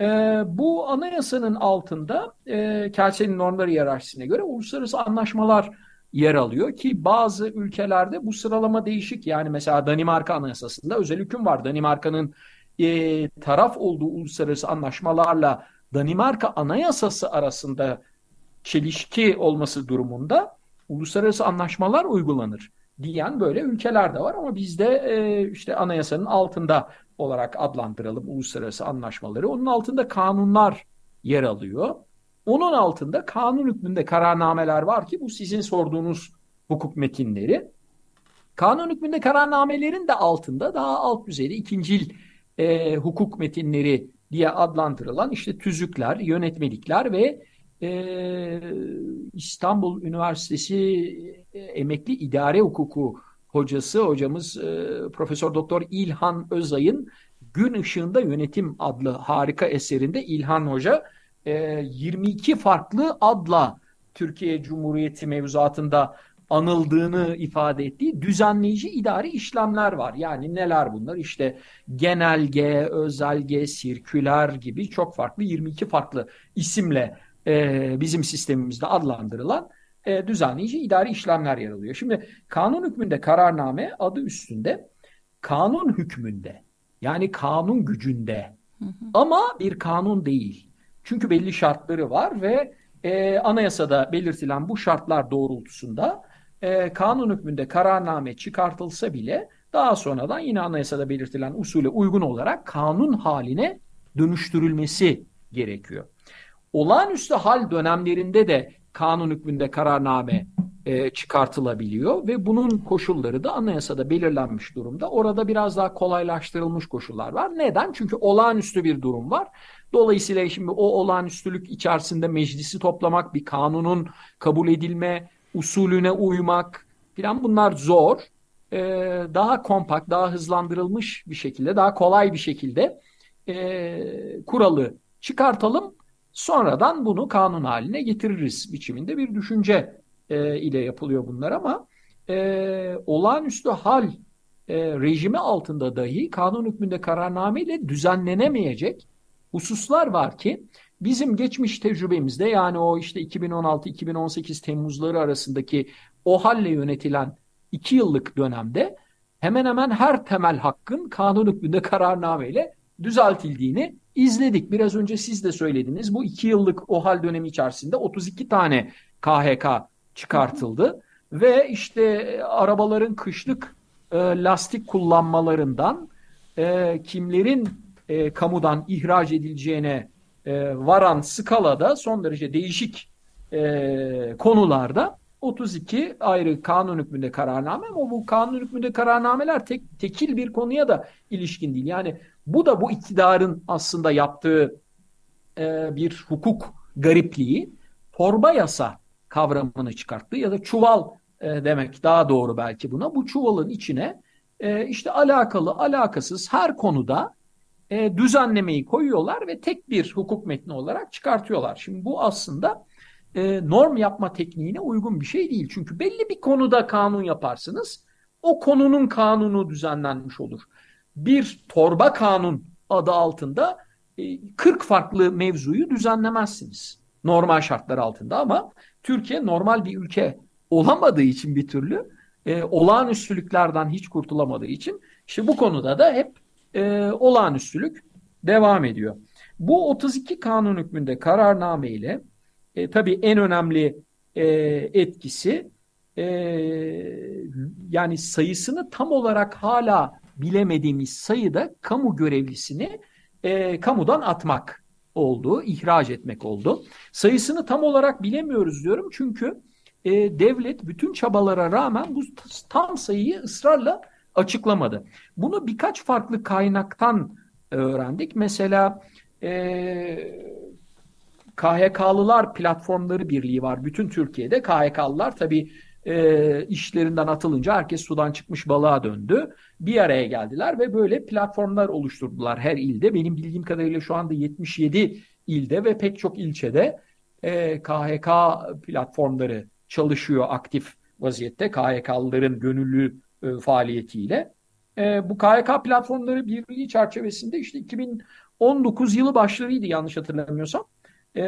E, bu anayasanın altında e, Kelsen'in normları hiyerarşisine göre uluslararası anlaşmalar yer alıyor ki bazı ülkelerde bu sıralama değişik. Yani mesela Danimarka Anayasası'nda özel hüküm var. Danimarka'nın e, taraf olduğu uluslararası anlaşmalarla Danimarka Anayasası arasında çelişki olması durumunda uluslararası anlaşmalar uygulanır diyen böyle ülkeler de var ama bizde e, işte anayasanın altında olarak adlandıralım uluslararası anlaşmaları. Onun altında kanunlar yer alıyor. Onun altında kanun hükmünde kararnameler var ki bu sizin sorduğunuz hukuk metinleri. Kanun hükmünde kararnamelerin de altında daha alt düzeyde ikincil e, hukuk metinleri diye adlandırılan işte tüzükler, yönetmelikler ve e, İstanbul Üniversitesi e, emekli idare hukuku hocası hocamız e, Profesör Doktor İlhan Özay'ın Gün Işığında Yönetim adlı harika eserinde İlhan Hoca e, 22 farklı adla Türkiye Cumhuriyeti mevzuatında anıldığını ifade ettiği düzenleyici idari işlemler var. Yani neler bunlar? İşte genelge, özelge, sirküler gibi çok farklı 22 farklı isimle e, bizim sistemimizde adlandırılan e, düzenleyici idari işlemler yer alıyor. Şimdi kanun hükmünde kararname adı üstünde kanun hükmünde yani kanun gücünde hı hı. ama bir kanun değil. Çünkü belli şartları var ve e, anayasada belirtilen bu şartlar doğrultusunda e, kanun hükmünde kararname çıkartılsa bile daha sonradan yine anayasada belirtilen usule uygun olarak kanun haline dönüştürülmesi gerekiyor. olağanüstü hal dönemlerinde de kanun hükmünde kararname e, çıkartılabiliyor ve bunun koşulları da anayasada belirlenmiş durumda. Orada biraz daha kolaylaştırılmış koşullar var. Neden? Çünkü olağanüstü bir durum var. Dolayısıyla şimdi o olağanüstülük içerisinde meclisi toplamak, bir kanunun kabul edilme usulüne uymak filan bunlar zor. Ee, daha kompakt, daha hızlandırılmış bir şekilde, daha kolay bir şekilde e, kuralı çıkartalım. Sonradan bunu kanun haline getiririz biçiminde bir düşünce e, ile yapılıyor bunlar ama e, olağanüstü hal e, rejimi altında dahi kanun hükmünde kararname ile düzenlenemeyecek hususlar var ki bizim geçmiş tecrübemizde yani o işte 2016-2018 Temmuzları arasındaki o halle yönetilen iki yıllık dönemde hemen hemen her temel hakkın kanun hükmünde kararnameyle düzeltildiğini izledik. Biraz önce siz de söylediniz. Bu iki yıllık o hal dönemi içerisinde 32 tane KHK çıkartıldı. Ve işte e, arabaların kışlık e, lastik kullanmalarından e, kimlerin e, kamudan ihraç edileceğine e, varan skalada son derece değişik e, konularda 32 ayrı kanun hükmünde kararname ama bu kanun hükmünde kararnameler tek, tekil bir konuya da ilişkin değil. Yani bu da bu iktidarın aslında yaptığı e, bir hukuk garipliği torba yasa kavramını çıkarttı ya da çuval e, demek daha doğru belki buna. Bu çuvalın içine e, işte alakalı alakasız her konuda e, düzenlemeyi koyuyorlar ve tek bir hukuk metni olarak çıkartıyorlar. Şimdi bu aslında e, norm yapma tekniğine uygun bir şey değil. Çünkü belli bir konuda kanun yaparsınız. O konunun kanunu düzenlenmiş olur. Bir torba kanun adı altında e, 40 farklı mevzuyu düzenlemezsiniz. Normal şartlar altında ama Türkiye normal bir ülke olamadığı için bir türlü e, olağanüstülüklerden hiç kurtulamadığı için işte bu konuda da hep e, olağanüstülük devam ediyor. Bu 32 kanun hükmünde kararname ile e, tabii en önemli e, etkisi e, yani sayısını tam olarak hala bilemediğimiz sayıda kamu görevlisini e, kamudan atmak oldu, ihraç etmek oldu. Sayısını tam olarak bilemiyoruz diyorum çünkü e, devlet bütün çabalara rağmen bu tam sayıyı ısrarla açıklamadı. Bunu birkaç farklı kaynaktan öğrendik. Mesela e, KHK'lılar platformları birliği var bütün Türkiye'de. KHK'lılar tabii e, işlerinden atılınca herkes sudan çıkmış balığa döndü. Bir araya geldiler ve böyle platformlar oluşturdular her ilde. Benim bildiğim kadarıyla şu anda 77 ilde ve pek çok ilçede e, KHK platformları çalışıyor aktif vaziyette. KHK'lıların gönüllü e, faaliyetiyle. E, bu KHK platformları birliği çerçevesinde işte 2019 yılı başlarıydı yanlış hatırlamıyorsam. E,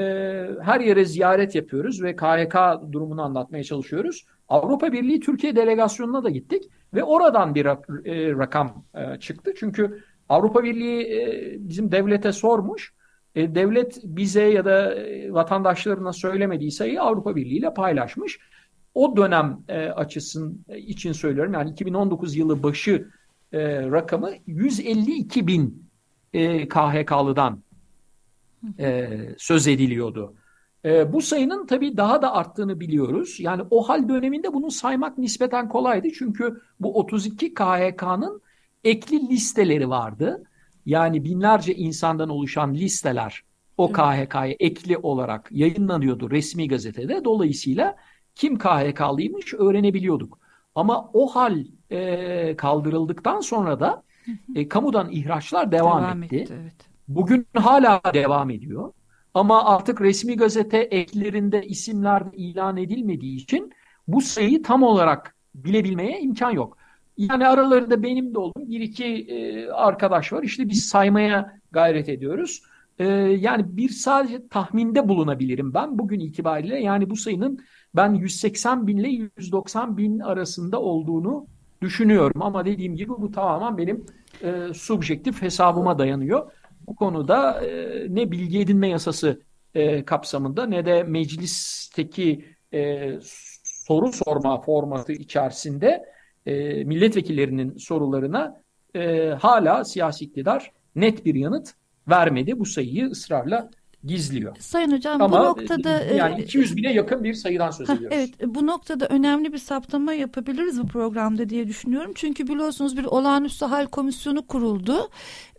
her yere ziyaret yapıyoruz ve KHK durumunu anlatmaya çalışıyoruz. Avrupa Birliği Türkiye delegasyonuna da gittik ve oradan bir rak, e, rakam e, çıktı. Çünkü Avrupa Birliği e, bizim devlete sormuş. E, devlet bize ya da e, vatandaşlarına söylemediği sayıyı Avrupa Birliği ile paylaşmış o dönem e, açısın e, için söylüyorum yani 2019 yılı başı e, rakamı 152 bin e, KHK'lıdan e, söz ediliyordu. E, bu sayının tabii daha da arttığını biliyoruz. Yani o hal döneminde bunu saymak nispeten kolaydı. Çünkü bu 32 KHK'nın ekli listeleri vardı. Yani binlerce insandan oluşan listeler o KHK'ya ekli olarak yayınlanıyordu resmi gazetede. Dolayısıyla kim KHK'lıymış öğrenebiliyorduk. Ama o hal e, kaldırıldıktan sonra da e, kamudan ihraçlar devam, devam etti. etti evet. Bugün hala devam ediyor. Ama artık resmi gazete eklerinde isimler ilan edilmediği için bu sayıyı tam olarak bilebilmeye imkan yok. Yani aralarında benim de olduğum bir iki e, arkadaş var. İşte biz saymaya gayret ediyoruz. E, yani bir sadece tahminde bulunabilirim ben bugün itibariyle. Yani bu sayının ben 180 bin ile 190 bin arasında olduğunu düşünüyorum. Ama dediğim gibi bu tamamen benim e, subjektif hesabıma dayanıyor. Bu konuda e, ne bilgi edinme yasası e, kapsamında ne de meclisteki e, soru sorma formatı içerisinde e, milletvekillerinin sorularına e, hala siyasi iktidar net bir yanıt vermedi. Bu sayıyı ısrarla gizliyor. Sayın Hocam Ama, bu noktada... Yani 200 bine yakın bir sayıdan söz ediyoruz. Evet bu noktada önemli bir saptama yapabiliriz bu programda diye düşünüyorum. Çünkü biliyorsunuz bir olağanüstü hal komisyonu kuruldu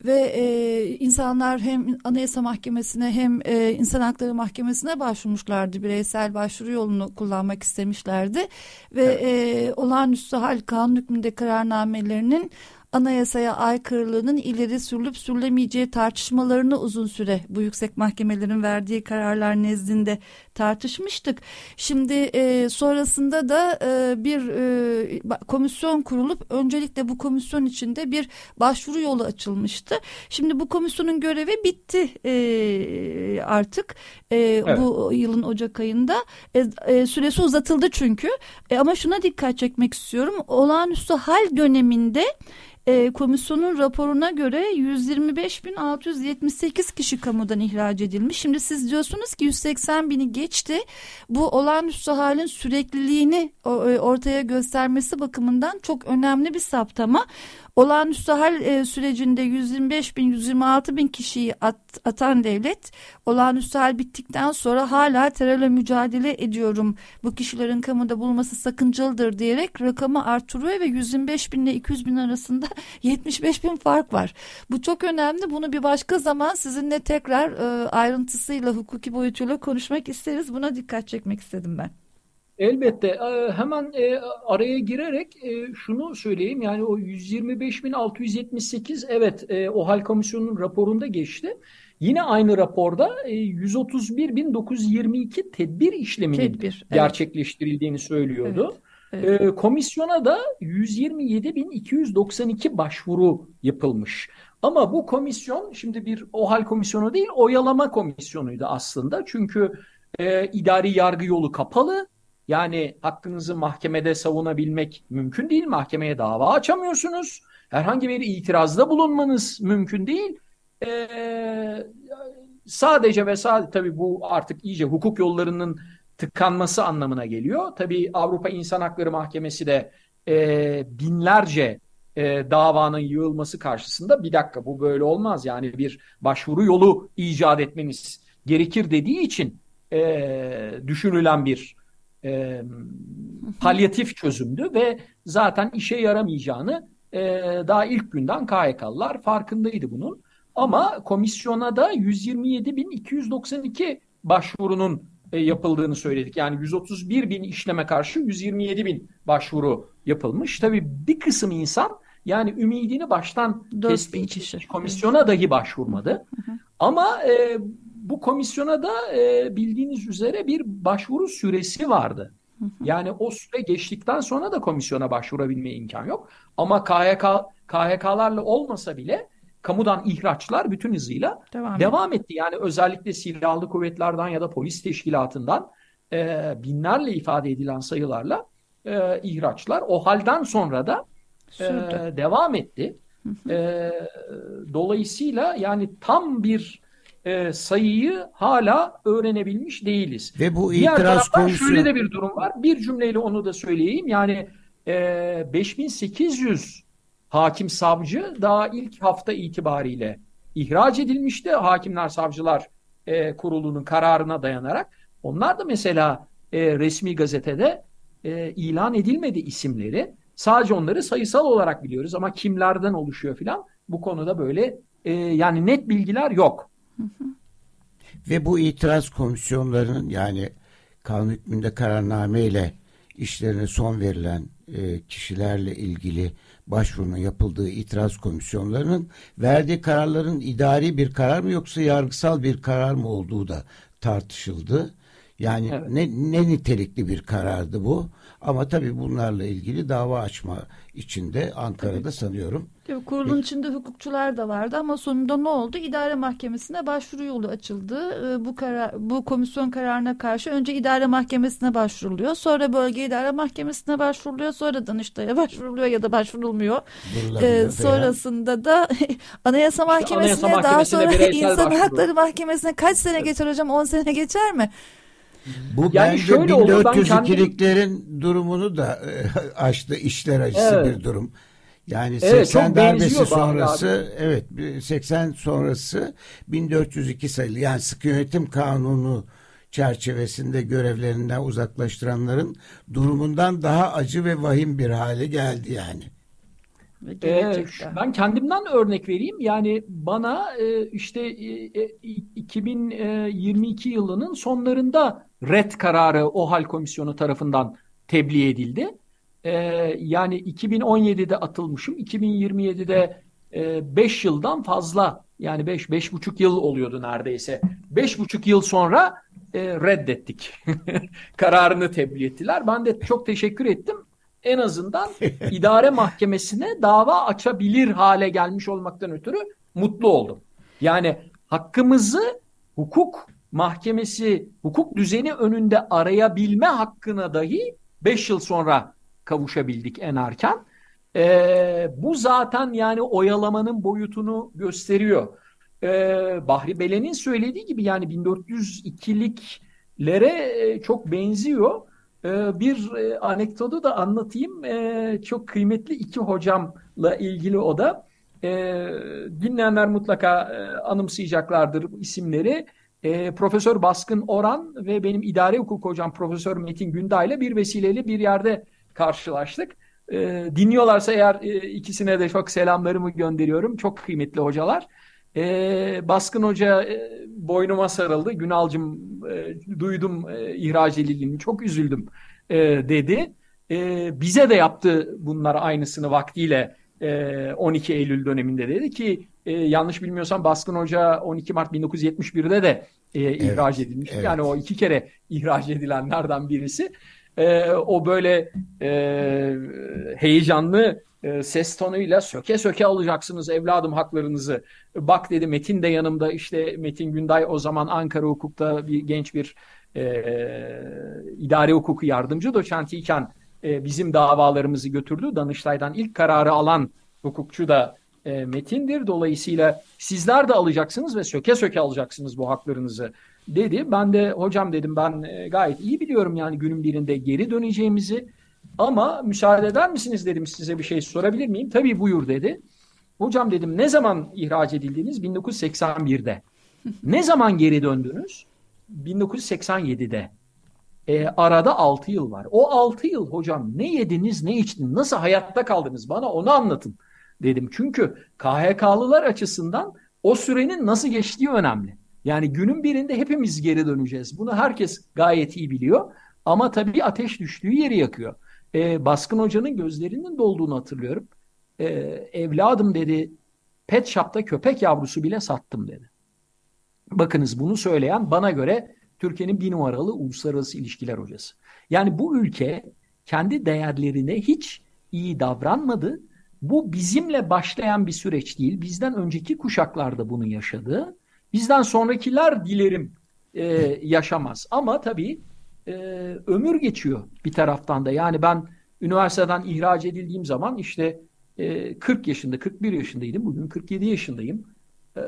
ve e, insanlar hem Anayasa Mahkemesi'ne hem e, İnsan Hakları Mahkemesi'ne başvurmuşlardı. Bireysel başvuru yolunu kullanmak istemişlerdi ve evet. e, olağanüstü hal kanun hükmünde kararnamelerinin anayasaya aykırılığının ileri sürülüp sürülemeyeceği tartışmalarını uzun süre bu yüksek mahkemelerin verdiği kararlar nezdinde tartışmıştık. Şimdi e, sonrasında da e, bir e, komisyon kurulup öncelikle bu komisyon içinde bir başvuru yolu açılmıştı. Şimdi bu komisyonun görevi bitti e, artık e, evet. bu yılın Ocak ayında. E, e, süresi uzatıldı çünkü. E, ama şuna dikkat çekmek istiyorum. Olağanüstü hal döneminde e, komisyonun raporuna göre 125.678 kişi kamudan ihraç edilmiş. Şimdi siz diyorsunuz ki 180 bini geçti. Bu olağanüstü halin sürekliliğini e, ortaya göstermesi bakımından çok önemli bir saptama. Olağanüstü hal e, sürecinde 125 bin 126 bin kişiyi at, atan devlet olağanüstü hal bittikten sonra hala terörle mücadele ediyorum. Bu kişilerin kamuda bulması sakıncalıdır diyerek rakamı artırıyor ve 125 bin ile 200 bin arasında 75 bin fark var. Bu çok önemli. Bunu bir başka zaman sizinle tekrar e, ayrıntısıyla hukuki boyutuyla konuşmak isteriz. Buna dikkat çekmek istedim ben. Elbette. E, hemen e, araya girerek e, şunu söyleyeyim. Yani o 125.678 evet o hal komisyonunun raporunda geçti. Yine aynı raporda 131.922 tedbir işleminin tedbir, evet. gerçekleştirildiğini söylüyordu. Evet, evet. Komisyona da 127.292 başvuru yapılmış. Ama bu komisyon şimdi bir OHAL komisyonu değil oyalama komisyonuydu aslında. Çünkü e, idari yargı yolu kapalı yani hakkınızı mahkemede savunabilmek mümkün değil. Mahkemeye dava açamıyorsunuz. Herhangi bir itirazda bulunmanız mümkün değil. Ee, sadece ve sadece tabii bu artık iyice hukuk yollarının tıkanması anlamına geliyor. Tabii Avrupa İnsan Hakları Mahkemesi de e, binlerce e, davanın yığılması karşısında bir dakika bu böyle olmaz. Yani bir başvuru yolu icat etmeniz gerekir dediği için e, düşünülen bir e, palyatif çözümdü ve zaten işe yaramayacağını e, daha ilk günden KHK'lılar farkındaydı bunun. Ama komisyona da 127.292 başvurunun e, yapıldığını söyledik. Yani 131 bin işleme karşı 127 bin başvuru yapılmış. Tabii bir kısım insan yani ümidini baştan kesti. Komisyona dahi başvurmadı. Hı hı. Ama e, bu komisyona da e, bildiğiniz üzere bir başvuru süresi vardı. Yani o süre geçtikten sonra da komisyona başvurabilme imkan yok. Ama KHK KHK'larla olmasa bile kamudan ihraçlar bütün hızıyla devam, devam etti. Yani özellikle silahlı kuvvetlerden ya da polis teşkilatından e, binlerle ifade edilen sayılarla e, ihraçlar o halden sonra da e, devam etti. E, dolayısıyla yani tam bir e, sayıyı hala öğrenebilmiş değiliz. Ve bu itiraz konusu... Şöyle de bir durum var. Bir cümleyle onu da söyleyeyim. Yani e, 5800 hakim savcı daha ilk hafta itibariyle ihraç edilmişti. Hakimler Savcılar e, Kurulu'nun kararına dayanarak. Onlar da mesela e, resmi gazetede e, ilan edilmedi isimleri. Sadece onları sayısal olarak biliyoruz ama kimlerden oluşuyor filan bu konuda böyle e, yani net bilgiler yok. Ve bu itiraz komisyonlarının yani kanun hükmünde kararname ile işlerine son verilen e, kişilerle ilgili başvurunun yapıldığı itiraz komisyonlarının verdiği kararların idari bir karar mı yoksa yargısal bir karar mı olduğu da tartışıldı. Yani evet. ne, ne nitelikli bir karardı bu. Ama tabii bunlarla ilgili dava açma içinde Ankara'da tabii. sanıyorum. Tabii kurulun bir... içinde hukukçular da vardı ama sonunda ne oldu? İdare mahkemesine başvuru yolu açıldı. Ee, bu karar, bu komisyon kararına karşı önce idare mahkemesine başvuruluyor. Sonra bölge idare mahkemesine başvuruluyor. Sonra Danıştay'a başvuruluyor ya da başvurulmuyor. Ee, sonrasında da Anayasa Mahkemesi'ne işte Anayasa daha sonra İnsan Hakları Mahkemesi'ne kaç sene geçer hocam? 10 sene geçer mi? Bu yani bence 1402'liklerin kendim... durumunu da e, açtı işler acısı evet. bir durum. Yani evet, 80 darbesi sonrası evet 80 sonrası 1402 sayılı yani sıkı yönetim kanunu çerçevesinde görevlerinden uzaklaştıranların durumundan daha acı ve vahim bir hale geldi yani. Ee, ben kendimden örnek vereyim. Yani bana e, işte e, 2022 e, yılının sonlarında red kararı OHAL komisyonu tarafından tebliğ edildi. E, yani 2017'de atılmışım. 2027'de 5 e, yıldan fazla yani 5 beş, buçuk yıl oluyordu neredeyse. 5,5 yıl sonra e, reddettik. Kararını tebliğ ettiler. Ben de çok teşekkür ettim en azından idare mahkemesine dava açabilir hale gelmiş olmaktan ötürü mutlu oldum. Yani hakkımızı hukuk mahkemesi, hukuk düzeni önünde arayabilme hakkına dahi 5 yıl sonra kavuşabildik en erken. Ee, bu zaten yani oyalamanın boyutunu gösteriyor. Ee, Bahri Belen'in söylediği gibi yani 1402'liklere çok benziyor. Ee, bir e, anekdotu da anlatayım. Ee, çok kıymetli iki hocamla ilgili o da. Ee, dinleyenler mutlaka e, anımsayacaklardır isimleri. Profesör Baskın Oran ve benim idare hukuk hocam Profesör Metin Günday ile bir vesileyle bir yerde karşılaştık. Dinliyorlarsa eğer e, ikisine de çok selamlarımı gönderiyorum. Çok kıymetli hocalar. E, Baskın Hoca e, boynuma sarıldı. Günalcım e, duydum e, ihraç edildiğini çok üzüldüm e, dedi. E, bize de yaptı bunlar aynısını vaktiyle e, 12 Eylül döneminde dedi ki e, yanlış bilmiyorsam Baskın Hoca 12 Mart 1971'de de e, ihraç evet, edilmiş. Evet. Yani o iki kere ihraç edilenlerden birisi. E, o böyle e, heyecanlı e, ses tonuyla söke söke alacaksınız evladım haklarınızı. Bak dedi Metin de yanımda işte Metin Günday o zaman Ankara Hukuk'ta bir genç bir e, idare hukuku yardımcı doçentiyken e, bizim davalarımızı götürdü. Danıştay'dan ilk kararı alan hukukçu da e, Metin'dir. Dolayısıyla sizler de alacaksınız ve söke söke alacaksınız bu haklarınızı dedi. Ben de hocam dedim ben e, gayet iyi biliyorum yani günün birinde geri döneceğimizi ama müsaade eder misiniz dedim size bir şey sorabilir miyim? Tabii buyur dedi. Hocam dedim ne zaman ihraç edildiniz? 1981'de. ne zaman geri döndünüz? 1987'de. E, arada 6 yıl var. O 6 yıl hocam ne yediniz ne içtiniz nasıl hayatta kaldınız bana onu anlatın dedim. Çünkü KHK'lılar açısından o sürenin nasıl geçtiği önemli. Yani günün birinde hepimiz geri döneceğiz. Bunu herkes gayet iyi biliyor. Ama tabii ateş düştüğü yeri yakıyor e, Baskın Hoca'nın gözlerinin dolduğunu hatırlıyorum. E, evladım dedi pet shop'ta köpek yavrusu bile sattım dedi. Bakınız bunu söyleyen bana göre Türkiye'nin bir numaralı uluslararası ilişkiler hocası. Yani bu ülke kendi değerlerine hiç iyi davranmadı. Bu bizimle başlayan bir süreç değil. Bizden önceki kuşaklarda bunu yaşadı. Bizden sonrakiler dilerim e, yaşamaz. Ama tabii e, ömür geçiyor bir taraftan da. Yani ben üniversiteden ihraç edildiğim zaman işte e, 40 yaşında, 41 yaşındaydım. Bugün 47 yaşındayım. E,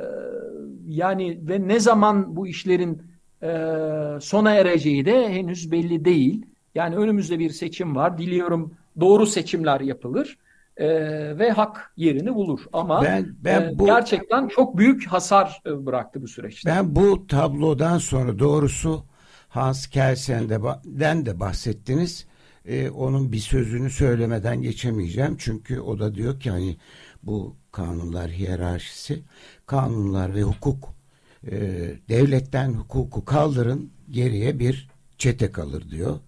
yani ve ne zaman bu işlerin e, sona ereceği de henüz belli değil. Yani önümüzde bir seçim var. Diliyorum doğru seçimler yapılır. E, ve hak yerini bulur. Ama ben, ben e, bu, gerçekten çok büyük hasar e, bıraktı bu süreçte. Ben bu tablodan sonra doğrusu Hans Kelsen'den de bahsettiniz. Ee, onun bir sözünü söylemeden geçemeyeceğim. Çünkü o da diyor ki hani bu kanunlar hiyerarşisi, kanunlar ve hukuk e, devletten hukuku kaldırın geriye bir çete kalır diyor.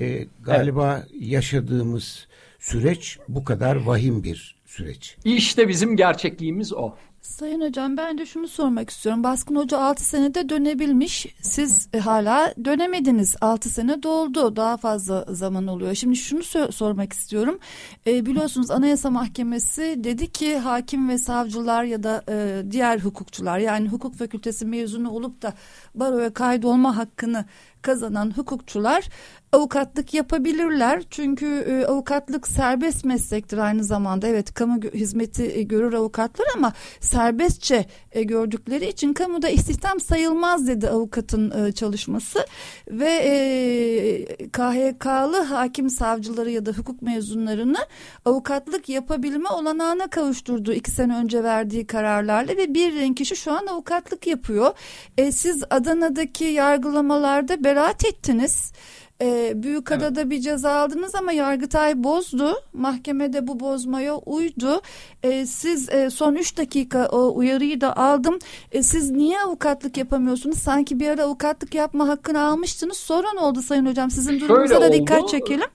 E, galiba evet. yaşadığımız süreç bu kadar vahim bir süreç. İşte bizim gerçekliğimiz o. Sayın Hocam ben de şunu sormak istiyorum. Baskın Hoca 6 senede dönebilmiş. Siz e, hala dönemediniz. 6 sene doldu. Daha fazla zaman oluyor. Şimdi şunu so- sormak istiyorum. E, biliyorsunuz Anayasa Mahkemesi dedi ki hakim ve savcılar ya da e, diğer hukukçular yani hukuk fakültesi mezunu olup da baroya kaydolma hakkını kazanan hukukçular avukatlık yapabilirler. Çünkü e, avukatlık serbest meslektir aynı zamanda. Evet kamu hizmeti e, görür avukatlar ama serbestçe e, gördükleri için kamuda istihdam sayılmaz dedi avukatın e, çalışması ve e, KHK'lı hakim savcıları ya da hukuk mezunlarını avukatlık yapabilme olanağına kavuşturdu iki sene önce verdiği kararlarla ve bir kişi şu an avukatlık yapıyor. E, siz Adana'daki yargılamalarda beraat ettiniz. E, Büyükada'da evet. bir ceza aldınız ama Yargıtay bozdu. Mahkemede bu bozmaya uydu. E, siz e, son 3 dakika o uyarıyı da aldım. E, siz niye avukatlık yapamıyorsunuz? Sanki bir ara avukatlık yapma hakkını almıştınız. Sonra ne oldu Sayın Hocam? Sizin durumunuza da dikkat çekelim.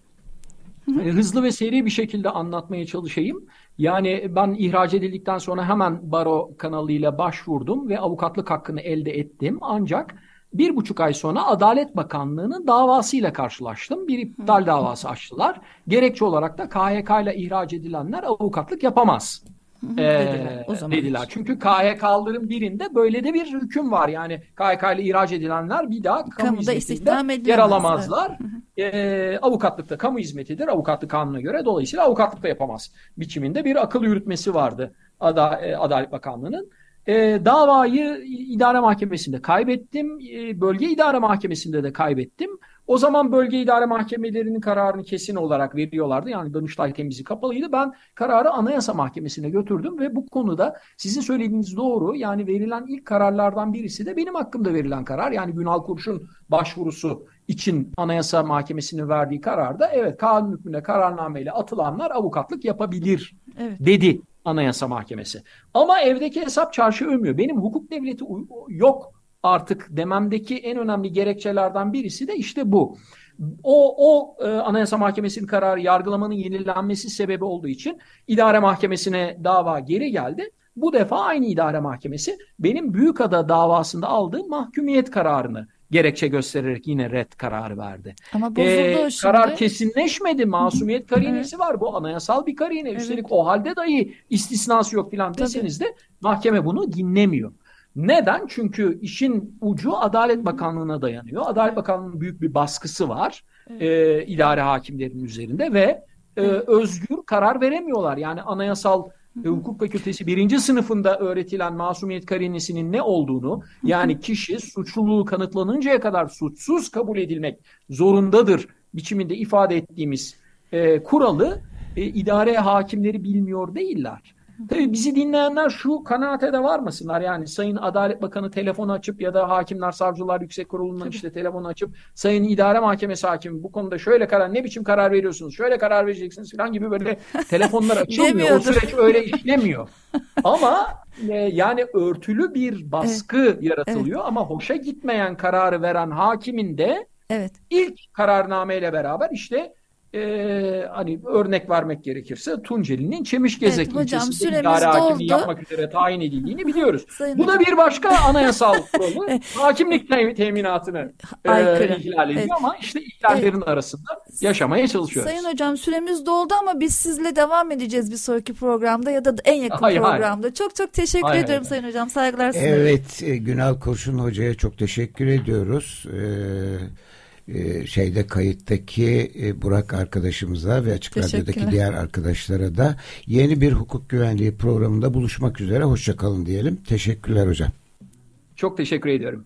Hızlı ve seri bir şekilde anlatmaya çalışayım. Yani ben ihraç edildikten sonra hemen baro kanalıyla başvurdum ve avukatlık hakkını elde ettim. Ancak bir buçuk ay sonra Adalet Bakanlığı'nın davasıyla karşılaştım. Bir iptal davası açtılar. Gerekçe olarak da KHK ile ihraç edilenler avukatlık yapamaz. Ee, dediler, o zaman dediler. Çünkü KHK'ların birinde böyle de bir hüküm var. Yani KHK ile ihraç edilenler bir daha kamu Kamuda hizmetinde yer alamazlar. Ee, avukatlıkta kamu hizmetidir. Avukatlık kanununa göre. Dolayısıyla avukatlık da yapamaz biçiminde bir akıl yürütmesi vardı e, Adalet Bakanlığı'nın. E, davayı idare mahkemesinde kaybettim. E, bölge idare mahkemesinde de kaybettim. O zaman bölge idare mahkemelerinin kararını kesin olarak veriyorlardı. Yani Danıştay temyizi kapalıydı. Ben kararı Anayasa Mahkemesi'ne götürdüm ve bu konuda sizin söylediğiniz doğru. Yani verilen ilk kararlardan birisi de benim hakkımda verilen karar. Yani Günal Kurşun başvurusu için Anayasa Mahkemesi'nin verdiği kararda evet kanun hükmüne kararnameyle atılanlar avukatlık yapabilir evet. dedi Anayasa Mahkemesi. Ama evdeki hesap çarşı ölmüyor. Benim hukuk devleti yok artık dememdeki en önemli gerekçelerden birisi de işte bu. O, o e, Anayasa Mahkemesi'nin kararı yargılamanın yenilenmesi sebebi olduğu için idare mahkemesine dava geri geldi. Bu defa aynı idare mahkemesi benim Büyükada davasında aldığım mahkumiyet kararını gerekçe göstererek yine red kararı verdi. Ama bozuldu ee, şimdi. Karar kesinleşmedi. Masumiyet karinesi evet. var. Bu anayasal bir karine. Evet. Üstelik o halde dahi istisnası yok filan deseniz de mahkeme bunu dinlemiyor. Neden? Çünkü işin ucu Adalet Bakanlığı'na dayanıyor. Adalet Bakanlığı'nın büyük bir baskısı var evet. e, idare hakimlerinin üzerinde ve e, özgür karar veremiyorlar. Yani anayasal e, hukuk fakültesi birinci sınıfında öğretilen masumiyet karinesinin ne olduğunu yani kişi suçluluğu kanıtlanıncaya kadar suçsuz kabul edilmek zorundadır biçiminde ifade ettiğimiz e, kuralı e, idare hakimleri bilmiyor değiller. Tabii bizi dinleyenler şu kanaate de varmasınlar. Yani Sayın Adalet Bakanı telefon açıp ya da Hakimler Savcılar Yüksek Kurulu'nun işte telefon açıp Sayın İdare Mahkemesi Hakimi bu konuda şöyle karar ne biçim karar veriyorsunuz? Şöyle karar vereceksiniz falan gibi böyle telefonlar açılmıyor. o süreç öyle işlemiyor. Ama e, yani örtülü bir baskı evet. yaratılıyor evet. ama hoşa gitmeyen kararı veren hakimin de evet. ilk kararnameyle beraber işte e, hani örnek vermek gerekirse Tunceli'nin Çemişgezek evet, ilçesinde idare hakimliği yapmak üzere tayin edildiğini biliyoruz. Sayın Bu da bir başka anayasal kuralı hakimlik teminatını e, ihlal ediyor evet. ama işte ihlallerin evet. arasında yaşamaya çalışıyoruz. Sayın Hocam süremiz doldu ama biz sizle devam edeceğiz bir sonraki programda ya da en yakın hayır, programda. Hayır. Çok çok teşekkür hayır, ediyorum hayır. Sayın Hocam. Saygılar sunarım. Evet Günal Kurşun Hoca'ya çok teşekkür ediyoruz. Ee, e, şeyde kayıttaki e, Burak arkadaşımıza ve Açık Radyo'daki diğer arkadaşlara da yeni bir hukuk güvenliği programında buluşmak üzere. Hoşçakalın diyelim. Teşekkürler hocam. Çok teşekkür ediyorum.